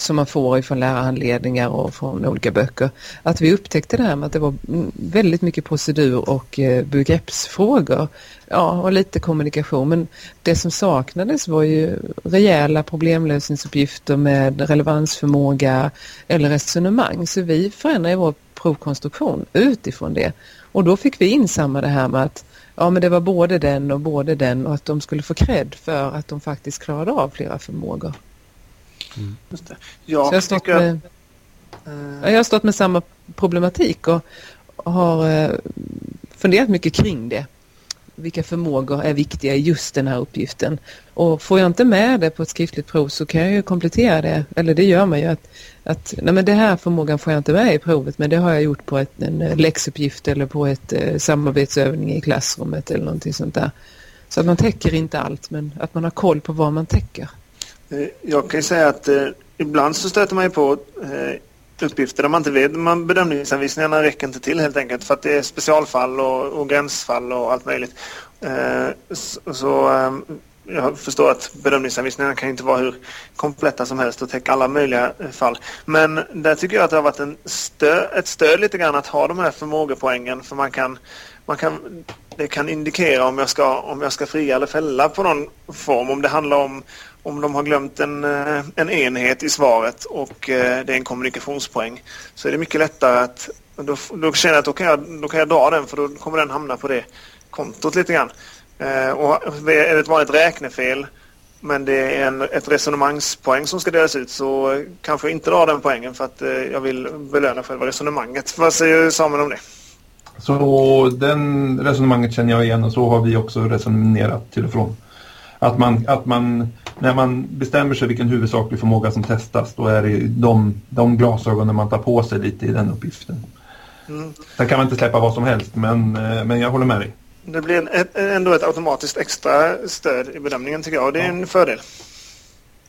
som man får ifrån lärarhandledningar och från olika böcker. Att vi upptäckte det här med att det var väldigt mycket procedur och eh, begreppsfrågor. Ja, och lite kommunikation. Men det som saknades var ju rejäla problemlösningsuppgifter med relevansförmåga eller resonemang. Så vi förändrade vår provkonstruktion utifrån det. Och då fick vi in samma det här med att ja, men det var både den och både den och att de skulle få cred för att de faktiskt klarade av flera förmågor. Mm. Just det. Ja, Så jag, har stått med, uh... jag har stått med samma problematik och har uh, funderat mycket kring det vilka förmågor är viktiga i just den här uppgiften. Och får jag inte med det på ett skriftligt prov så kan jag ju komplettera det, eller det gör man ju att, att nej men det här förmågan får jag inte med i provet men det har jag gjort på ett, en läxuppgift eller på ett eh, samarbetsövning i klassrummet eller någonting sånt där. Så att man täcker inte allt men att man har koll på vad man täcker. Eh, jag kan ju säga att eh, ibland så stöter man ju på eh, uppgifter där man inte vet. Man, bedömningsanvisningarna räcker inte till helt enkelt för att det är specialfall och, och gränsfall och allt möjligt. Eh, så, så eh, jag förstår att bedömningsanvisningarna kan inte vara hur kompletta som helst och täcka alla möjliga eh, fall. Men där tycker jag att det har varit en stö ett stöd lite grann att ha de här förmågepoängen för man kan, man kan det kan indikera om jag ska, om jag ska fria eller fälla på någon form. Om det handlar om om de har glömt en, eh, en enhet i svaret och eh, det är en kommunikationspoäng så är det mycket lättare att då, då känner jag att då kan jag, då kan jag dra den för då kommer den hamna på det kontot lite grann. Eh, och är det ett vanligt räknefel men det är en, ett resonemangspoäng som ska delas ut så kanske jag inte drar den poängen för att eh, jag vill belöna själva resonemanget. Vad säger Samuel om det? Så den resonemanget känner jag igen och så har vi också resonerat till och från. Att man, att man, när man bestämmer sig vilken huvudsaklig förmåga som testas, då är det de, de glasögonen man tar på sig lite i den uppgiften. Mm. Sen kan man inte släppa vad som helst, men, eh, men jag håller med dig. Det blir ett, ändå ett automatiskt extra stöd i bedömningen tycker jag och det är ja. en fördel.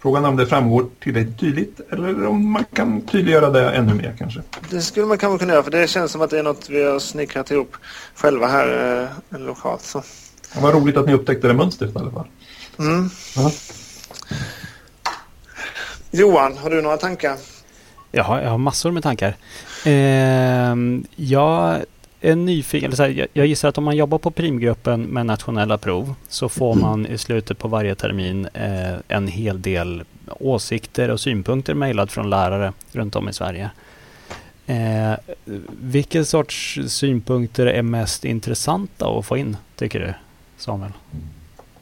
Frågan är om det framgår tillräckligt tydligt eller om man kan tydliggöra det ännu mer kanske. Det skulle man kanske kunna göra för det känns som att det är något vi har snickrat ihop själva här eh, lokalt. Så. Ja, vad roligt att ni upptäckte det mönstret i alla fall. Mm. Johan, har du några tankar? Jaha, jag har massor med tankar. Eh, jag är nyfiken, här, jag gissar att om man jobbar på primgruppen med nationella prov så får mm. man i slutet på varje termin eh, en hel del åsikter och synpunkter mejlad från lärare runt om i Sverige. Eh, vilken sorts synpunkter är mest intressanta att få in, tycker du, Samuel?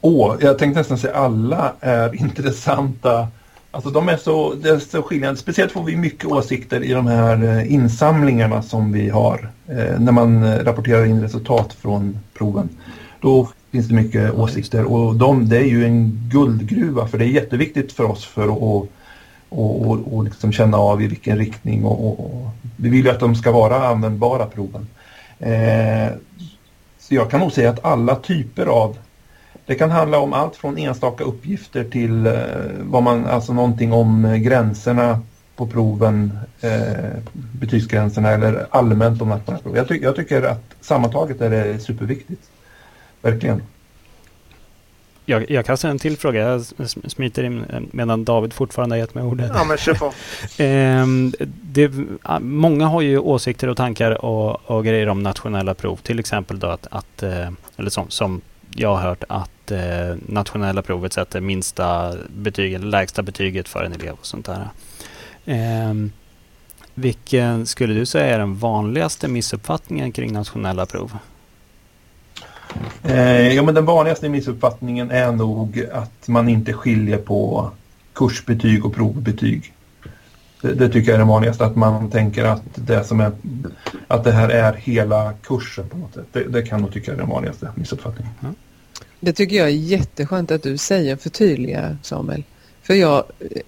Åh, jag tänkte nästan säga alla är [laughs] intressanta. Alltså de är så, det är så skiljande. Speciellt får vi mycket åsikter i de här eh, insamlingarna som vi har. Eh, när man eh, rapporterar in resultat från proven. Då finns det mycket åsikter och de, det är ju en guldgruva för det är jätteviktigt för oss för att och, och, och, och liksom känna av i vilken riktning och, och, vi vill ju att de ska vara användbara proven. Eh, så jag kan nog säga att alla typer av det kan handla om allt från enstaka uppgifter till eh, vad man, alltså någonting om eh, gränserna på proven, eh, betygsgränserna eller allmänt om nationella prov. Jag, ty jag tycker att sammantaget är det superviktigt. Verkligen. Jag, jag kan ställa en till fråga. Jag smiter in medan David fortfarande har gett mig ordet. Ja, men kör på. [laughs] Ehm, det, många har ju åsikter och tankar och, och grejer om nationella prov. Till exempel då att, att eh, eller som, som jag har hört att eh, nationella provet sätter minsta betyg eller lägsta betyget för en elev och sånt där. Eh, vilken skulle du säga är den vanligaste missuppfattningen kring nationella prov? Eh, ja, men den vanligaste missuppfattningen är nog att man inte skiljer på kursbetyg och provbetyg. Det, det, tycker jag är det vanligaste, att man tänker att det, som är, att det här är hela kursen på något sätt. Det, det kan nog tycka är den vanligaste missuppfattningen. Mm. Det tycker jag är jätteskönt att du säger, förtydliga Samuel. För jag,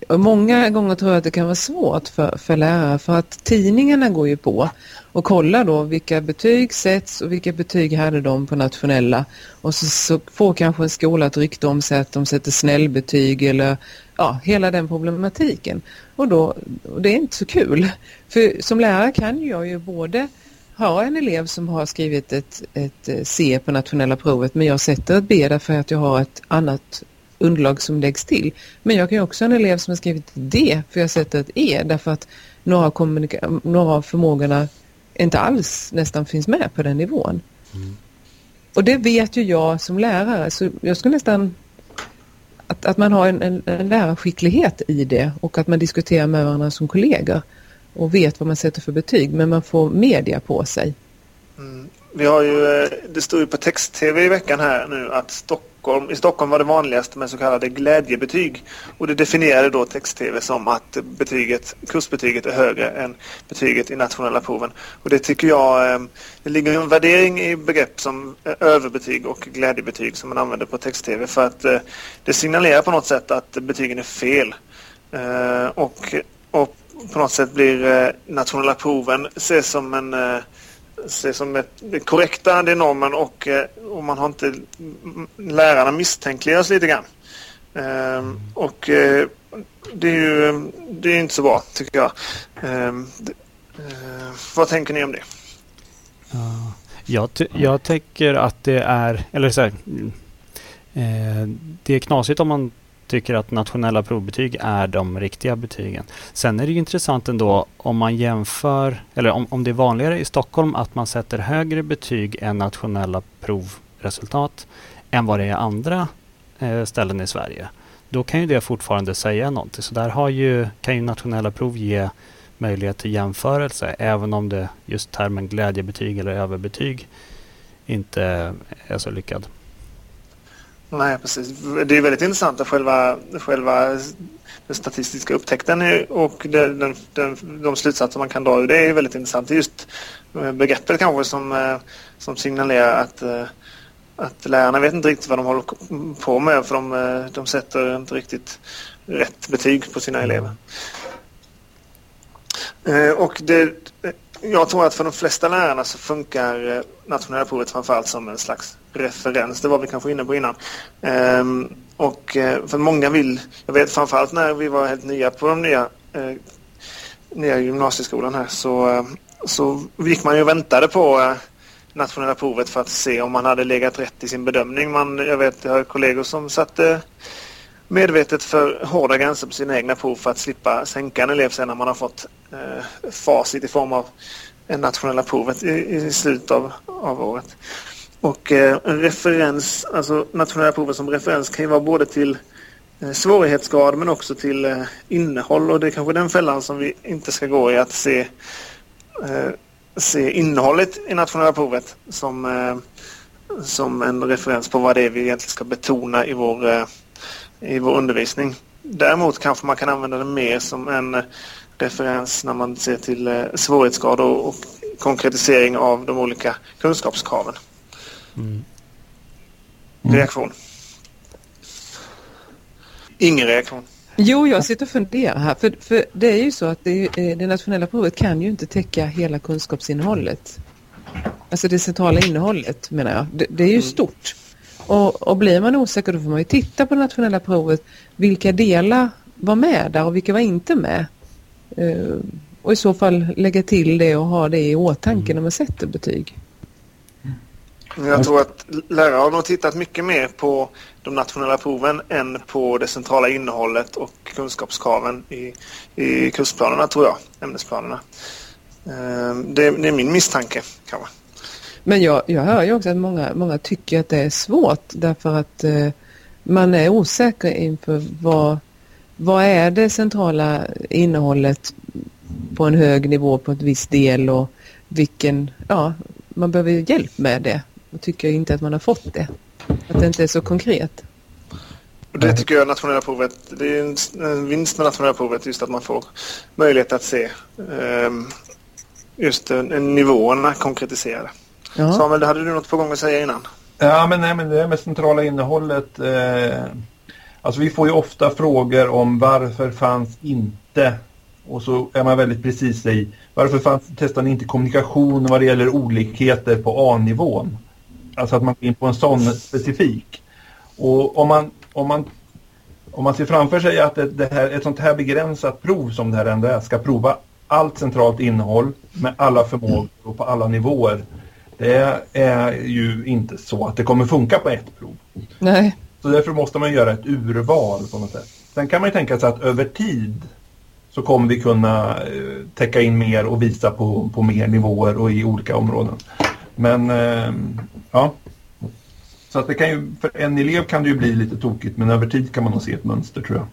många gånger tror jag att det kan vara svårt för, för lärare för att tidningarna går ju på och kollar då vilka betyg sätts och vilka betyg hade de på nationella. Och så, så får kanske en skola ett rykte om sig att de sätter snällbetyg eller ja, hela den problematiken. Och, då, och det är inte så kul. För som lärare kan jag ju både ha en elev som har skrivit ett, ett eh, C på nationella provet men jag sätter ett B därför att jag har ett annat underlag som läggs till. Men jag kan ju också ha en elev som har skrivit ett D för jag sätter ett E därför att några, några av förmågorna inte alls nästan finns med på den nivån. Mm. Och det vet ju jag som lärare så jag skulle nästan att, att man har en, en, en lärarskicklighet i det och att man diskuterar med varandra som kollegor och vet vad man sätter för betyg men man får media på sig. Mm. Vi har ju, eh, det står ju på text-tv i veckan här nu att Stockholm, i Stockholm var det vanligast med så kallade glädjebetyg. Och det definierade då text-tv som att betyget, kursbetyget är högre än betyget i nationella proven. Och det tycker jag, eh, det ligger en värdering i begrepp som eh, överbetyg och glädjebetyg som man använder på text-tv för att det signalerar på något sätt att betygen är fel. Och, och på något sätt blir eh, nationella proven ses som en eh, ses som ett, det korrekta, det är normen och, eh, och man har inte... Mm, lärarna misstänkliggörs lite grann. Ehm, och det är ju det är inte så bra tycker jag. Ehm, vad tänker ni om det? Jag, jag tycker att det är, eller så här, mm, det är knasigt om man tycker att nationella provbetyg är de riktiga betygen. Sen är det intressant ändå om man jämför, eller om, om det är vanligare i Stockholm att man sätter högre betyg än nationella provresultat än vad det är i andra eh, ställen i Sverige. Då kan ju det fortfarande säga någonting. Så där har ju, kan ju nationella prov ge möjlighet till jämförelse även om det just termen glädjebetyg eller överbetyg inte är så lyckad. Nej, precis. Det är väldigt intressant att själva, själva den statistiska upptäckten är, och den, den, den, de slutsatser man kan dra ur det är väldigt intressant. Just eh, begreppet kanske som, eh, som signalerar att, eh, att lärarna vet inte riktigt vad de håller på med för de, de sätter inte riktigt rätt betyg på sina elever. Och det, jag tror att för de flesta lärarna så funkar eh, nationella provet framförallt som en slags referens. Det var vi kanske inne på innan. Ehm, och eh, för många vill, jag vet framförallt när vi var helt nya på den nya, eh, nya gymnasieskolan här så, eh, så gick man ju och väntade på eh, nationella provet för att se om man hade legat rätt i sin bedömning. Man, jag vet, jag har kollegor som satte medvetet för hårda gränser på sina egna prov för att slippa sänka en elev sen när man har fått eh, facit i form av nationella provet i, i slutet av, av året. Och eh, referens, alltså nationella provet som referens kan ju vara både till eh, svårighetsgrad men också till eh, innehåll och det är kanske den fällan som vi inte ska gå i att se, eh, se innehållet i nationella provet som, eh, som en referens på vad det är vi egentligen ska betona i vår, eh, i vår undervisning. Däremot kanske man kan använda det mer som en referens när man ser till svårighetsgrad och, och konkretisering av de olika kunskapskraven. Mm. Reaktion? Ingen reaktion. Jo, jag sitter och funderar här. För, för det är ju så att det, eh, det, nationella provet kan ju inte täcka hela kunskapsinnehållet. Alltså det centrala innehållet menar jag. Det, det är ju mm. stort. Och, och blir man osäker då får man ju titta på det nationella provet. Vilka delar var med där och vilka var inte med? Uh, och i så fall lägga till det och ha det i åtanke mm. när man sätter betyg. Jag tror att lärare har nog tittat mycket mer på de nationella proven än på det centrala innehållet och kunskapskraven i, i kursplanerna tror jag, ämnesplanerna. Ehm, det, det är min misstanke kanske. Men jag, jag hör ju också att många, många tycker att det är svårt därför att eh, man är osäker inför vad, vad är det centrala innehållet på en hög nivå på ett visst del och vilken, ja, man behöver hjälp med det och tycker inte att man har fått det. Att det inte är så konkret. Det tycker jag nationella provet, det är en vinst med nationella provet just att man får möjlighet att se um, just nivåerna konkretiserade. Ja. Samuel, hade du något på gång att säga innan? Ja, men, nej, men det med centrala innehållet. Eh, alltså vi får ju ofta frågor om varför fanns inte och så är man väldigt precis i varför fanns, testar ni inte kommunikation vad det gäller olikheter på A-nivån? Alltså att man går in på en sån specifik. Och om man, om man, om man ser framför sig att det, det här, ett sånt här begränsat prov som det här ändå är ska prova allt centralt innehåll med alla förmågor och på alla nivåer. Det är ju inte så att det kommer funka på ett prov. Nej. Så därför måste man göra ett urval på något sätt. Sen kan man ju tänka sig att över tid så kommer vi kunna eh, täcka in mer och visa på, på mer nivåer och i olika områden. Men eh, ja, så att det kan ju, för en elev kan det ju bli lite tokigt men över tid kan man nog se ett mönster tror jag.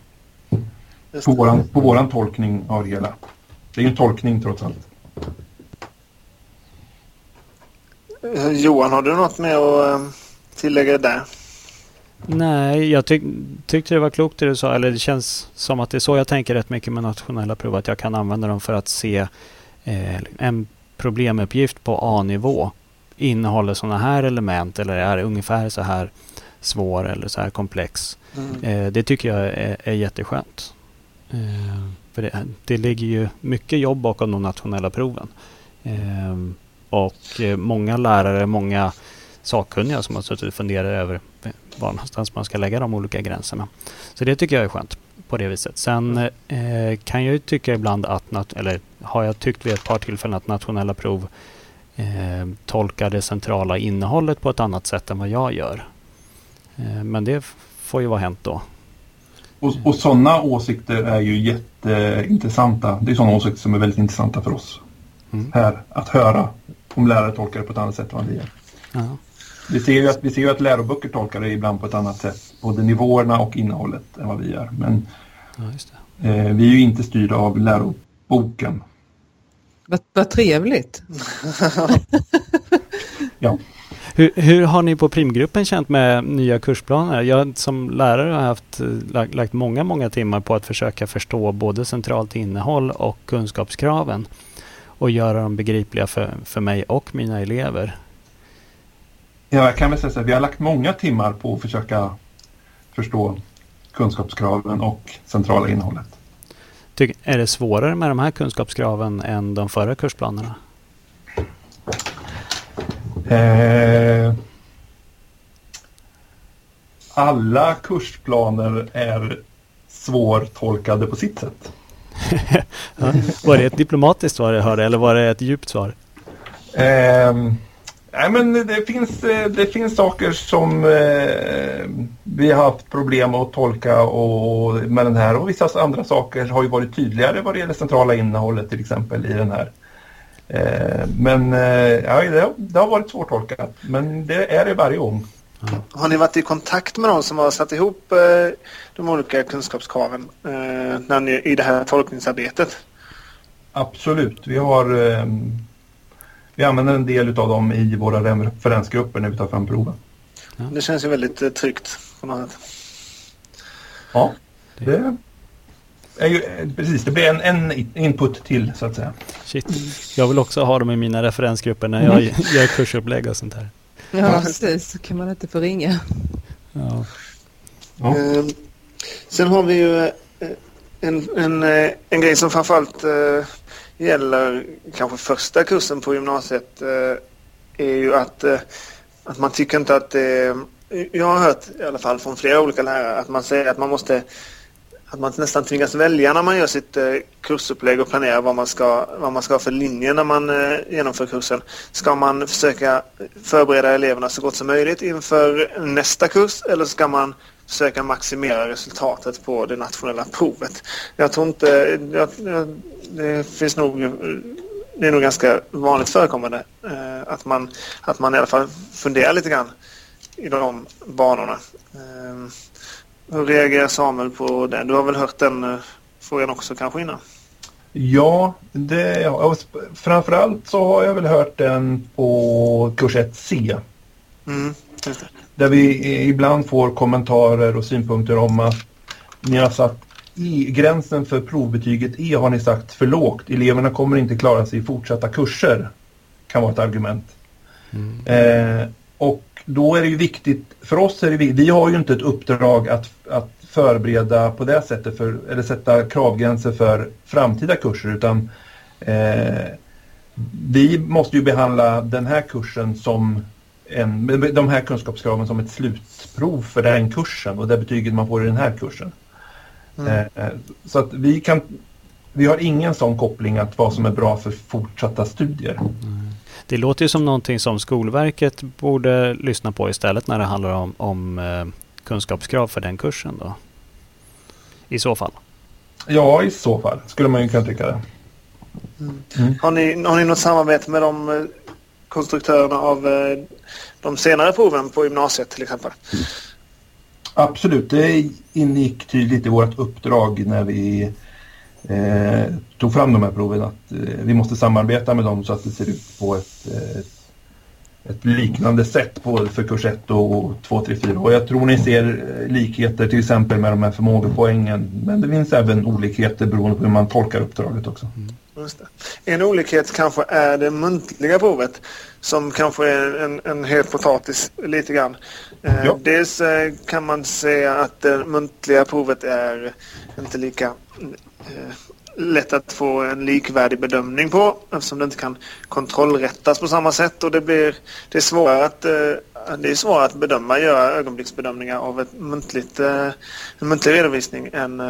På våran, på våran tolkning av det hela. Det är ju en tolkning trots allt. Eh, Johan, har du något med att eh, tillägga där? Nej, jag tyck, tyckte det var klokt det du sa. Eller det känns som att det är så jag tänker rätt mycket med nationella prov. Att jag kan använda dem för att se eh, en problemuppgift på A-nivå innehåller sådana här element eller är ungefär så här svår eller så här komplex. Mm. Eh, det tycker jag är, är jätteskönt. Eh, för det, det ligger ju mycket jobb bakom de nationella proven. Eh, och många lärare, många sakkunniga som har suttit och funderat över var någonstans man ska lägga de olika gränserna. Så det tycker jag är skönt på det viset. Sen eh, kan jag ju tycka ibland att, eller har jag tyckt vid ett par tillfällen att nationella prov eh, tolkar det centrala innehållet på ett annat sätt än vad jag gör. Eh, men det får ju vara hänt då. Och, och sådana åsikter är ju jätteintressanta. Det är sådana åsikter som är väldigt intressanta för oss mm. här att höra om lärare tolkar det på ett annat sätt än vad vi gör. Ja. Vi ser, ju att, vi ser ju att läroböcker tolkar det ibland på ett annat sätt, både nivåerna och innehållet än vad vi gör. Men ja, eh, vi är ju inte styrda av läroboken. Vad, vad trevligt. [laughs] ja. Hur, hur, har ni på primgruppen känt med nya kursplaner? Jag som lärare har haft, lagt, lagt många, många timmar på att försöka förstå både centralt innehåll och kunskapskraven och göra dem begripliga för, för mig och mina elever. Ja, jag kan väl säga så här, vi har lagt många timmar på att försöka förstå kunskapskraven och centrala innehållet. Tycker, är det svårare med de här kunskapskraven än de förra kursplanerna? Eh, alla kursplaner är svårtolkade på sitt sätt ja, var det ett diplomatiskt svar jag hörde eller var det ett djupt svar? Um... nej men det finns, det finns saker som eh, vi har haft problem att tolka och, med den här och vissa andra saker har ju varit tydligare vad det gäller centrala innehållet till exempel i den här. Eh, men eh, ja, det, det, har varit svårtolkat men det är det varje gång. Har ni varit i kontakt med de som har satt ihop eh, de olika kunskapskraven eh, när ni, i det här tolkningsarbetet? Absolut. Vi har eh, vi använder en del av dem i våra referensgrupper när vi tar fram proven. Ja. Det känns ju väldigt eh, tryggt på något sätt. Ja, det är ju, eh, precis. Det blir en, en input till så att säga. Shit. Jag vill också ha dem i mina referensgrupper när jag gör kursupplägg och sånt här. Ja, precis. Så kan man inte få ringa. Ja. ja. Eh, sen har vi ju eh, en, en, eh, en grej som framförallt eh, gäller kanske första kursen på gymnasiet eh, är ju att, att man tycker inte att det... Jag har hört i alla fall från flera olika lärare att man säger att man måste att man nästan tvingas välja när man gör sitt eh, kursupplägg och planerar vad man ska, vad man ska ha för linje när man eh, genomför kursen. Ska man försöka förbereda eleverna så gott som möjligt inför nästa kurs eller ska man försöka maximera resultatet på det nationella provet? Jag tror inte... Jag, jag, det finns nog... Det är nog ganska vanligt förekommande eh, att, man, att man i alla fall funderar lite grann i de banorna. Ehm, Eh, hur reagerar Samuel på det? Du har väl hört den uh, frågan också kanske innan? Ja, det, framförallt så har jag väl hört den på kurs 1C. Mm, där vi ibland får kommentarer och synpunkter om att ni har satt i gränsen för provbetyget E har ni sagt för lågt. Eleverna kommer inte klara sig i fortsatta kurser. Kan vara ett argument. Mm. Eh, och då är det ju viktigt, för oss är det viktigt, vi har ju inte ett uppdrag att, att förbereda på det sättet för, eller sätta kravgränser för framtida kurser utan eh, vi måste ju behandla den här kursen som en, de här kunskapskraven som ett slutprov för den kursen och det betyget man får i den här kursen. Mm. Eh, så att vi kan vi har ingen sån koppling att vad som är bra för fortsatta studier. Mm. Det låter ju som någonting som Skolverket borde lyssna på istället när det handlar om, om eh, kunskapskrav för den kursen då. I så fall. Ja, i så fall skulle man ju kunna tycka det. Mm. Mm. Har, ni, har ni något samarbete med de eh, konstruktörerna av eh, de senare proven på gymnasiet till exempel? Absolut, det ingick tydligt i vårt uppdrag när vi eh, tog fram de här proven att eh, vi måste samarbeta med dem så att det ser ut på ett, ett, ett liknande sätt på, för kurs 1 och 2, 3, 4. Och jag tror ni ser eh, likheter till exempel med de här förmågepoängen. Men det finns även olikheter beroende på hur man tolkar uppdraget också. Mm. En olikhet kanske är det muntliga provet som kanske är en, en het potatis lite grann. Eh, ja. Dels eh, kan man säga att det muntliga provet är inte lika eh, lätt att få en likvärdig bedömning på eftersom det inte kan kontrollrättas på samma sätt och det blir det är svårare att, det är svårare att bedöma, göra ögonblicksbedömningar av ett muntligt, en muntlig redovisning än,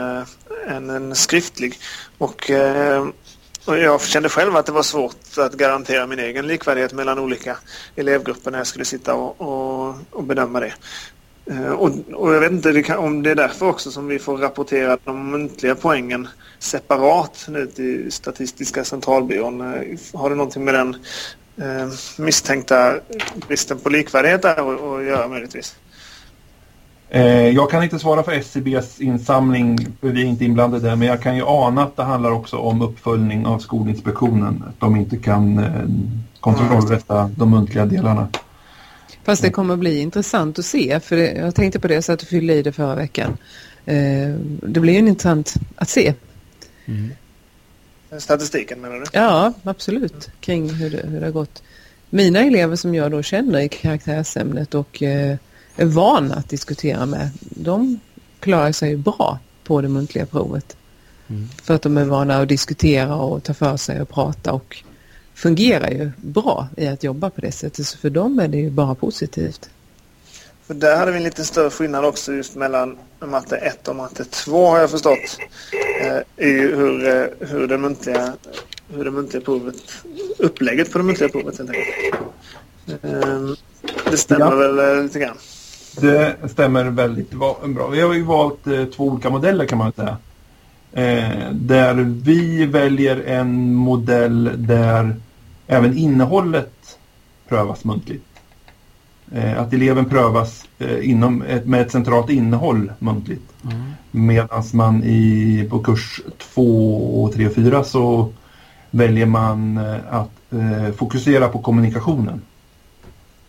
än en skriftlig. Och, och jag kände själv att det var svårt att garantera min egen likvärdighet mellan olika elevgrupper när jag skulle sitta och, och, och bedöma det. Eh, och, och, jag vet inte om det är därför också som vi får rapportera de muntliga poängen separat nu till Statistiska centralbyrån. Eh, har det någonting med den eh, misstänkta bristen på likvärdighet där att göra möjligtvis? Eh, jag kan inte svara för SCBs insamling, för vi är inte inblandade där, men jag kan ju ana att det handlar också om uppföljning av Skolinspektionen. Att de inte kan eh, kontrollrätta de muntliga delarna. Fast det kommer bli intressant att se, för det, jag tänkte på det, så att du fyllde i det förra veckan. Eh, det blir ju intressant att se. Mm. Statistiken menar du? Ja, absolut. Kring hur det, hur det har gått. Mina elever som jag då känner i karaktärsämnet och eh, är vana att diskutera med, de klarar sig bra på det muntliga provet. Mm. För att de är vana att diskutera och ta för sig och prata och fungerar ju bra i att jobba på det sättet. Så för dem är det ju bara positivt. För där hade vi en lite större skillnad också just mellan matte 1 och matte 2 har jag förstått. Eh, I hur, eh, hur, det muntliga, hur det muntliga provet, upplägget på det muntliga provet helt enkelt. Eh, det stämmer ja. väl eh, lite grann? Det stämmer väldigt bra. Vi har ju valt eh, två olika modeller kan man säga. Eh, där vi väljer en modell där även innehållet prövas muntligt. Eh, att eleven prövas inom ett, med ett centralt innehåll muntligt. Mm. Medan man i, på kurs 2, 3 och 4 så väljer man att fokusera på kommunikationen.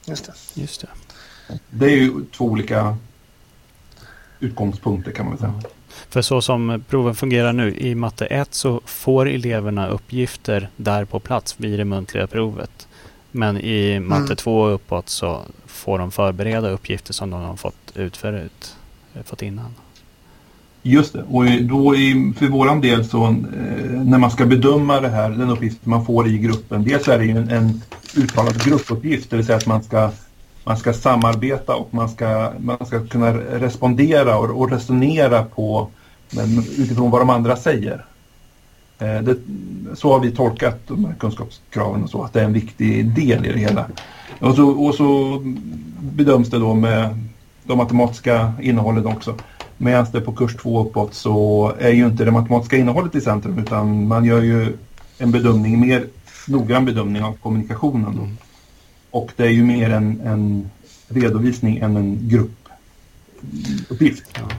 Just det. Just det. Det är ju två olika utgångspunkter kan man väl säga. Mm. För så som proven fungerar nu i matte 1 så får eleverna uppgifter där på plats vid det muntliga provet. Men i matte mm. 2 och uppåt så får de förbereda uppgifter som de har fått ut förut, fått innan. Just det, och då i, för våran del så eh, när man ska bedöma det här, den uppgift man får i gruppen, dels är det ju en, en uttalad gruppuppgift, det vill säga att man ska man ska samarbeta och man ska, man ska kunna respondera och, och resonera på men utifrån vad de andra säger. Eh, det, så har vi tolkat de här kunskapskraven och så, att det är en viktig del i det hela. Och så, och så bedöms det då med de matematiska innehållen också. Medan det på kurs två uppåt så är ju inte det matematiska innehållet i centrum utan man gör ju en bedömning, mer noggrann bedömning av kommunikationen. Då. Mm. Och det är ju mer en, en redovisning än en gruppuppgift. Ja.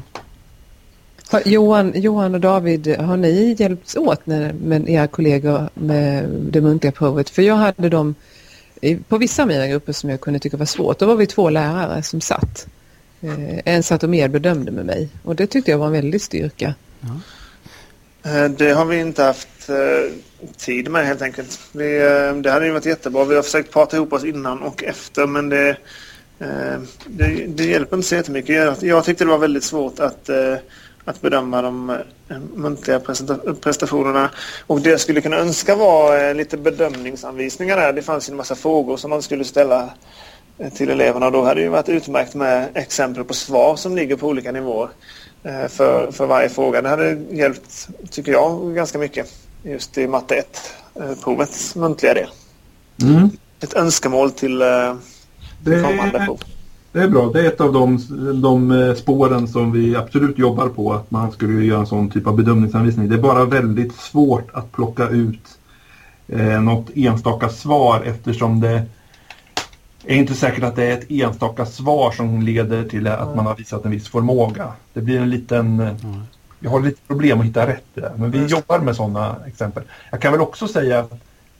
Johan, Johan och David, har ni hjälpts åt med, med era kollegor med det muntliga provet? För jag hade dem på vissa av mina grupper som jag kunde tycka var svårt. Då var vi två lärare som satt. Eh, en satt och medbedömde med mig och det tyckte jag var en väldig styrka. Ja. Eh, det har vi inte haft eh, tid med helt enkelt. Vi, eh, det hade ju varit jättebra. Vi har försökt prata ihop oss innan och efter men det, eh, det, det hjälper inte så jättemycket. Jag, jag tyckte det var väldigt svårt att, eh, att bedöma de muntliga prestationerna. Och det jag skulle kunna önska var lite bedömningsanvisningar där. Det fanns en massa frågor som man skulle ställa till eleverna och då hade det varit utmärkt med exempel på svar som ligger på olika nivåer. För, för varje fråga. Det hade hjälpt, tycker jag, ganska mycket just i matte 1-provets eh, muntliga del. Mm. Ett önskemål till eh, det kommande prov. Det är bra. Det är ett av de, de spåren som vi absolut jobbar på. Att man skulle göra en sån typ av bedömningsanvisning. Det är bara väldigt svårt att plocka ut eh, något enstaka svar eftersom det är inte säkert att det är ett enstaka svar som leder till att man har visat en viss förmåga. Det blir en liten... Mm. Vi har lite problem att hitta rätt där, men vi jobbar med sådana exempel. Jag kan väl också säga att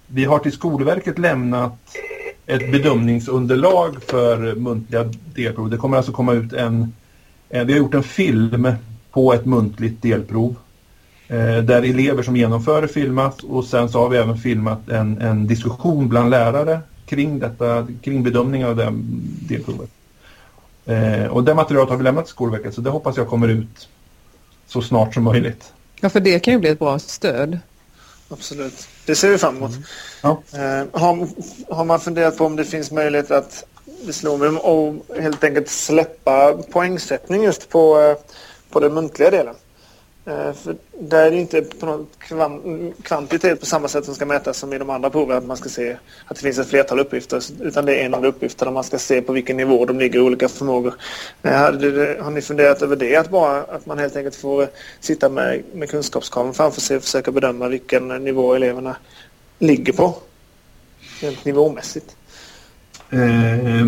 vi har till Skolverket lämnat ett bedömningsunderlag för muntliga delprov. Det kommer alltså komma ut en... en vi har gjort en film på ett muntligt delprov eh, där elever som genomför filmas och sen så har vi även filmat en, en diskussion bland lärare kring, detta, kring bedömningen av det delprovet. Eh, och det materialet har vi lämnat till Skolverket så det hoppas jag kommer ut så snart som möjligt. Ja, för det kan ju bli ett bra stöd. Absolut. Det ser vi fram emot. Mm. Ja. Eh, har, har man funderat på om det finns möjlighet att det slår mig att helt enkelt släppa poängsättning just på, eh, på den muntliga delen. Eh, för där är det inte på någon kvantitet på samma sätt som ska mätas som i de andra proven, att man ska se att det finns ett flertal uppgifter, utan det är en av uppgifterna man ska se på vilken nivå de ligger i olika förmågor. Eh, har ni funderat över det, att, bara, att man helt enkelt får sitta med, med kunskapskameran framför sig och försöka bedöma vilken nivå eleverna ligger på, rent nivåmässigt? Eh,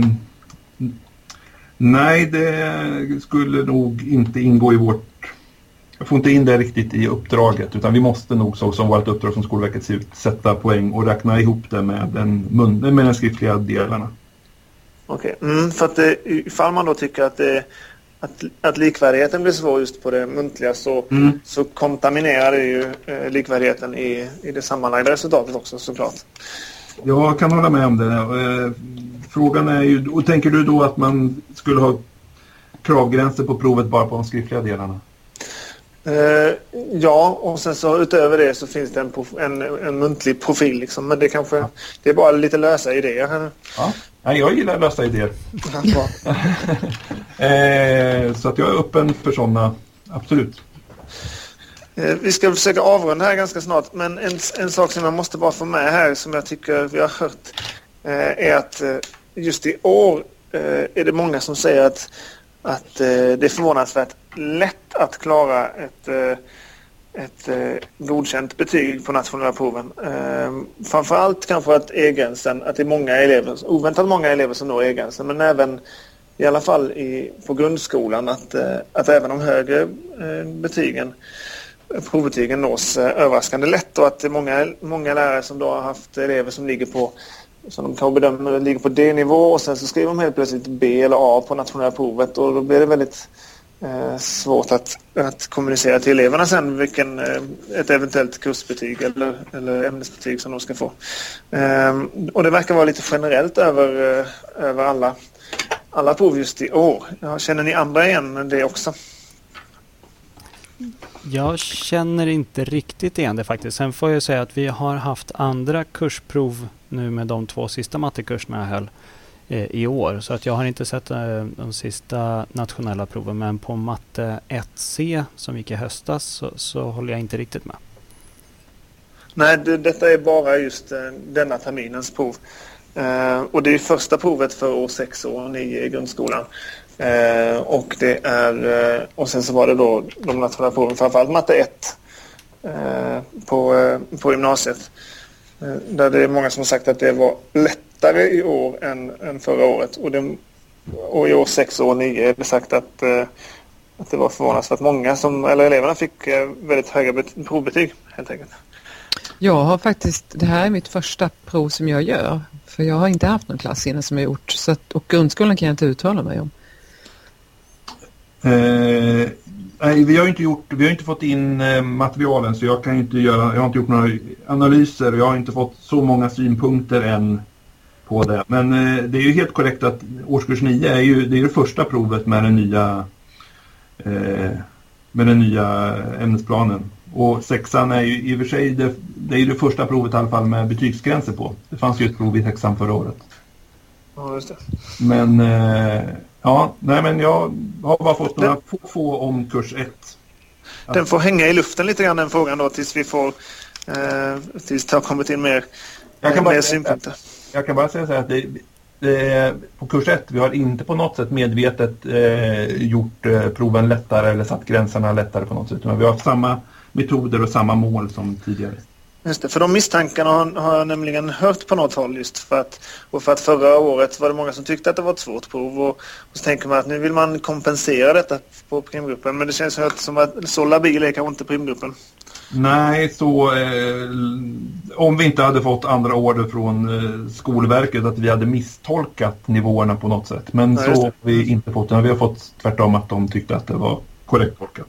nej, det skulle nog inte ingå i vårt jag får inte in det riktigt i uppdraget utan vi måste nog så som vårt uppdrag som Skolverket ser ut sätta poäng och räkna ihop det med den, med den skriftliga delarna. Okej, okay. mm, för att det, ifall man då tycker att, det, att, att likvärdigheten blir svår just på det muntliga så, mm. så kontaminerar det ju eh, likvärdigheten i, i det sammanlagda resultatet också såklart. Jag kan hålla med om det. Eh, frågan är ju, och tänker du då att man skulle ha kravgränser på provet bara på de skriftliga delarna? Uh, ja, och sen så utöver det så finns det en, en, en muntlig profil liksom. Men det kanske ja. det är bara lite lösa idéer. Ja, Nej, jag gillar lösa idéer. uh, [laughs] så att jag är öppen för sådana, absolut. Uh, vi ska försöka avrunda här ganska snart. Men en, en sak som jag måste bara få med här som jag tycker vi har hört är att just i år är det många som säger att att det är förvånansvärt lätt att klara ett, eh, ett eh, godkänt betyg på nationella proven. Ehm, framförallt kanske att E-gränsen, att det är många elever, oväntat många elever som når E-gränsen men även i alla fall i, på grundskolan att, eh, att även de högre betygen provbetygen nås överraskande lätt och att det är många, många lärare som då har haft elever som ligger på som de kan bedöma ligger på D-nivå och sen så skriver de helt plötsligt B eller A på nationella provet och då blir det väldigt eh, svårt att, att kommunicera till eleverna sen vilken, eh, ett eventuellt kursbetyg eller, eller ämnesbetyg som de ska få. Eh, och det verkar vara lite generellt över, eh, över alla, alla prov just i år. Ja, känner ni andra igen det också? Jag känner inte riktigt igen det faktiskt. Sen får jag säga att vi har haft andra kursprov nu med de två sista mattekurserna jag höll Eh, i år. Så att jag har inte sett eh, de sista nationella proven men på matte 1C som gick i höstas så, så håller jag inte riktigt med. Nej, det, detta är bara just eh, denna terminens prov. Eh, och det är första provet för år 6 och 9 i grundskolan. Eh, och det är eh, och sen så var det då de nationella proven, framförallt matte 1 eh, på, eh, på gymnasiet. där det är många som har sagt att det var lätt lättare i år än, än förra året. Och, det, och i år 6 och 9 är det sagt att, eh, att det var förvånansvärt många som, eller eleverna fick eh, väldigt höga provbetyg helt enkelt. Jag har faktiskt, det här är mitt första prov som jag gör. För jag har inte haft någon klass innan som jag gjort. Så att, och grundskolan kan jag inte uttala mig om. Eh, nej, vi har inte gjort, vi har inte fått in eh, materialen så jag kan inte göra, jag har inte gjort några analyser och jag har inte fått så många synpunkter än på det. Men eh, det är ju helt korrekt att årskurs 9 är ju det, är det första provet med den nya eh, med den nya ämnesplanen. Och sexan är ju i och för sig det, det är ju det första provet i alla fall med betygsgränser på. Det fanns ju ett prov i sexan förra året. Ja, just det. Men eh, ja, nej men jag har bara fått några få, få om kurs 1. Den får hänga i luften lite grann den frågan då tills vi får eh, tills det har kommit in mer, jag kan mer synpunkter jag kan bara säga så här att det, det, på kurs 1, vi har inte på något sätt medvetet eh, gjort eh, proven lättare eller satt gränserna lättare på något sätt. Men vi har samma metoder och samma mål som tidigare. Just det, för de misstankarna har, har jag nämligen hört på något håll just för att, och för att förra året var det många som tyckte att det var ett svårt prov och, och så tänker man att nu vill man kompensera detta på primgruppen men det känns som att så labil är kanske inte primgruppen. Nej, så eh, om vi inte hade fått andra order från eh, Skolverket att vi hade misstolkat nivåerna på något sätt. Men Nej, så har vi inte fått det. Vi har fått tvärtom att de tyckte att det var korrekt tolkat.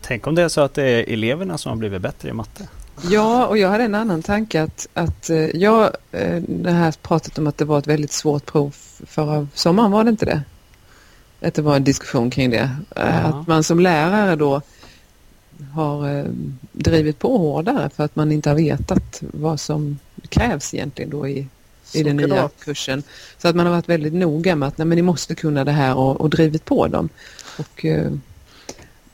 Tänk om det är så att det är eleverna som har blivit bättre i matte. Ja, och jag hade en annan tanke att, att eh, jag, eh, det här pratet om att det var ett väldigt svårt prov förra sommaren, var det inte det? Att det var en diskussion kring det. Ja. Att man som lärare då har eh, drivit på hårdare för att man inte har vetat vad som krävs egentligen då i i den nya kursen. Så att man har varit väldigt noga med att nej, men ni måste kunna det här och, och drivit på dem. Och, eh,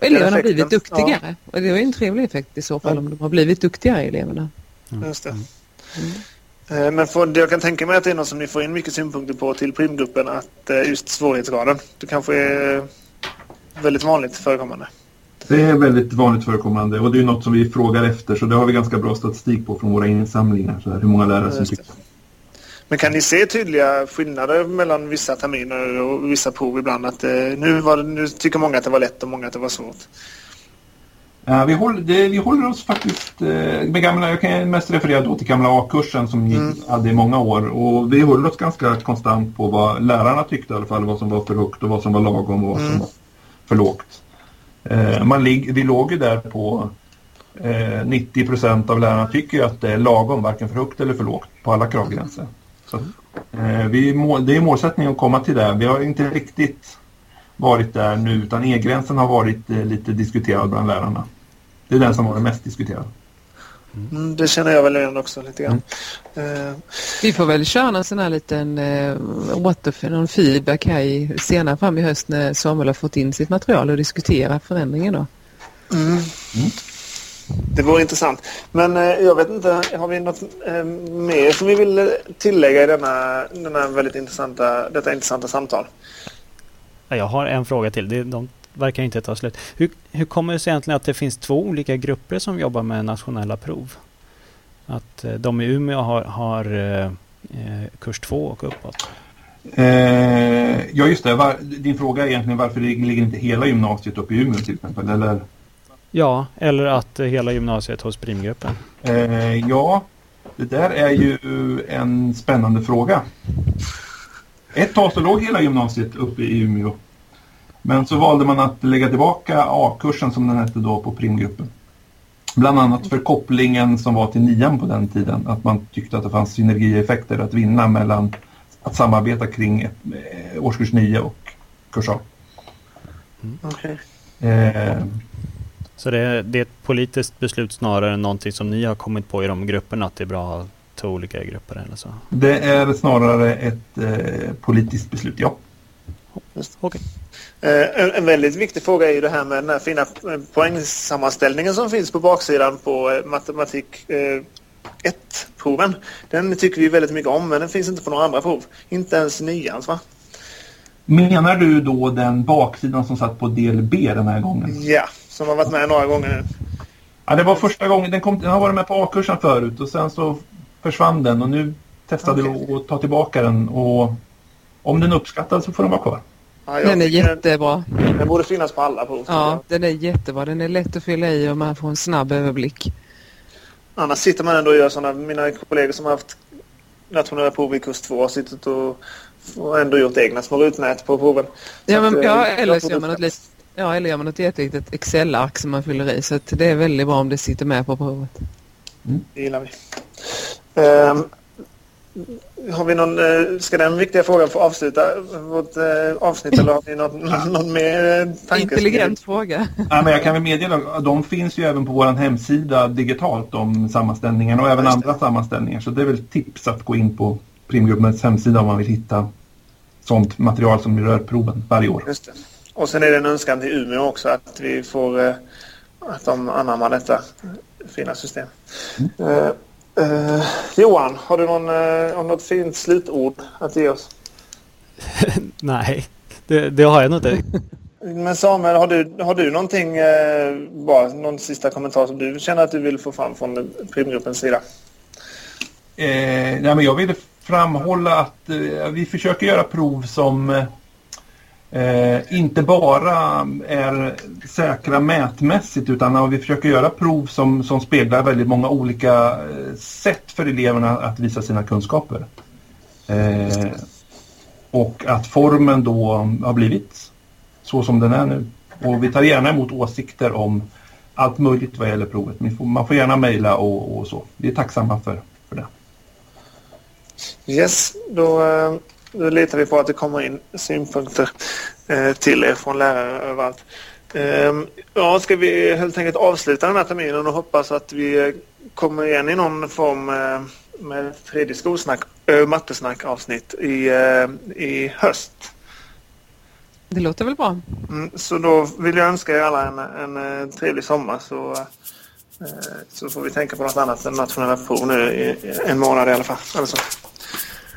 eleverna har blivit duktigare. Ja. Och det är en trevlig effekt i så fall om de har blivit duktigare eleverna. Mm. Just det. Mm. Eh, men för, jag kan tänka mig att det är något som ni får in mycket synpunkter på till primgruppen att eh, just svårighetsgraden. Det kanske är väldigt vanligt förekommande. Det är väldigt vanligt förekommande och det är något som vi frågar efter så det har vi ganska bra statistik på från våra insamlingar. Så här, hur många lärare som tycker. Men kan ni se tydliga skillnader mellan vissa terminer och vissa prov ibland? Att, eh, nu, var, nu tycker många att det var lätt och många att det var svårt. Ja, vi, håller, det, vi håller oss faktiskt eh, med gamla, jag kan mest referera då till gamla A-kursen som ni mm. hade i många år och vi håller oss ganska konstant på vad lärarna tyckte i alla fall, vad som var för högt och vad som var lagom och vad mm. som var för lågt. Eh, man lig, vi låg ju där på eh, 90 procent av lärarna tycker att det är lagom, varken för högt eller för lågt på alla kravgränser. Så, eh, vi må, det är målsättningen att komma till det. Vi har inte riktigt varit där nu utan E-gränsen har varit eh, lite diskuterad bland lärarna. Det är den som varit mest diskuterad. Mm, det känner jag väl igen också lite grann. Mm. Uh, vi får väl köra en sån här liten uh, återför, feedback här i, senare fram i höst när Samuel har fått in sitt material och diskutera förändringen då. Mm. Mm. Det vore intressant. Men uh, jag vet inte, har vi något uh, mer som vi vill tillägga i denna, denna väldigt intressanta, detta intressanta samtal? Jag har en fråga till. Det är de verkar inte ta slut. Hur, hur kommer det sig egentligen att det finns två olika grupper som jobbar med nationella prov? Att eh, de i Umeå har, har eh, eh kurs två och uppåt? Eh, ja just det, Var, din fråga är egentligen varför ligger inte hela gymnasiet uppe i Umeå till exempel? Eller? Ja, eller att hela gymnasiet hos primgruppen. Eh, ja, det där är ju en spännande fråga. Ett tag så låg hela gymnasiet uppe i Umeå. Men så valde man att lägga tillbaka A-kursen som den hette då på primgruppen. Bland annat för kopplingen som var till nian på den tiden. Att man tyckte att det fanns synergieffekter att vinna mellan att samarbeta kring ett, eh, årskurs 9 och kurs A. Mm. Okay. Eh, så det är, det är ett politiskt beslut snarare än någonting som ni har kommit på i de grupperna att det är bra att två olika grupper eller så? Det är snarare ett eh, politiskt beslut, ja. Okay. Eh, en, en, väldigt viktig fråga är ju det här med den här fina eh, poängsammanställningen som finns på baksidan på eh, matematik 1-proven. Den tycker vi väldigt mycket om men den finns inte på några andra prov. Inte ens nians va? Menar du då den baksidan som satt på del B den här gången? Ja, som har varit med några gånger nu. Ja, det var första gången. Den, kom, den har varit med på A-kursen förut och sen så försvann den och nu testade okay. vi att ta tillbaka den och om den uppskattas så får den vara kvar. Ja, den är jättebra. Den borde finnas på alla prov. Ja, den är jättebra. Den är lätt att fylla i och man får en snabb överblick. Annars sitter man ändå och gör sådana. Mina kollegor som har haft nationella prov i kurs 2 har suttit och, och ändå gjort egna små rutnät på proven. Ja, men, att, ja eh, eller så gör man ett Ja, eller gör man ett jättelitet Excel-ark som man fyller i. Så det är väldigt bra om det sitter med på provet. Mm. Det gillar vi. Um, har vi någon, eh, ska den viktiga frågan få avsluta vårt eh, avsnitt eller har vi någon, [laughs] [laughs] någon mer eh, tanke? Intelligent fråga. Ja, men jag kan väl meddela, de finns ju även på vår hemsida digitalt de sammanställningarna och även andra sammanställningar. Så det är väl tips att gå in på Primgruppens hemsida om man vill hitta sånt material som rör proven varje år. Just det. Och sen är det en önskan till Umeå också att vi får att de anammar detta fina system. Mm. Uh, Johan, har du någon, uh, något fint slutord att ge oss? [laughs] Nej, det, det, har jag nog inte. [laughs] Men Samuel, har du, har du någonting, uh, bara någon sista kommentar som du känner att du vill få fram från primgruppens sida? Eh, nej, men jag vill framhålla att vi försöker göra prov som eh, inte bara är säkra mätmässigt utan vi försöker göra prov som, som speglar väldigt många olika eh, sätt för eleverna att visa sina kunskaper. Eh, och att formen då har blivit så som den är nu. Och vi tar gärna emot åsikter om allt möjligt vad gäller provet. Får, man får gärna mejla och, och, så. Vi är tacksamma för, för det. Yes, då eh, då litar vi på att det kommer in synpunkter eh, till er från lärare överallt. Eh, ja, ska vi helt enkelt avsluta den här terminen och hoppas att vi kommer igen i någon form eh, med tredje skolsnack, äh, mattesnack avsnitt i, i höst. Det låter väl bra. Mm, så då vill jag önska er alla en, en, trevlig sommar så, så får vi tänka på något annat än nationella prov nu i en månad i alla fall. Alltså.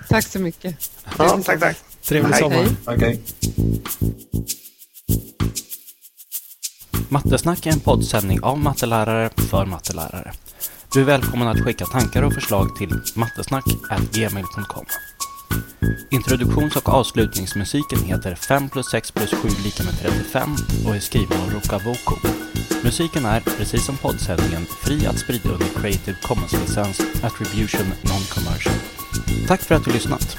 Tack så mycket. Ja, tack, tack. Trevlig sommar. Hej. Okay. Mattesnack är en poddsändning av mattelärare för mattelärare. Du är välkommen att skicka tankar och förslag till mattesnack.gmail.com. Introduktions och avslutningsmusiken heter 5 plus 6 plus 7 lika med 35 och är skriven av Ruka Voko. Musiken är, precis som poddsändningen, fri att sprida under Creative Commons-licens Attribution Non-Commercial. Tack för att du lyssnat.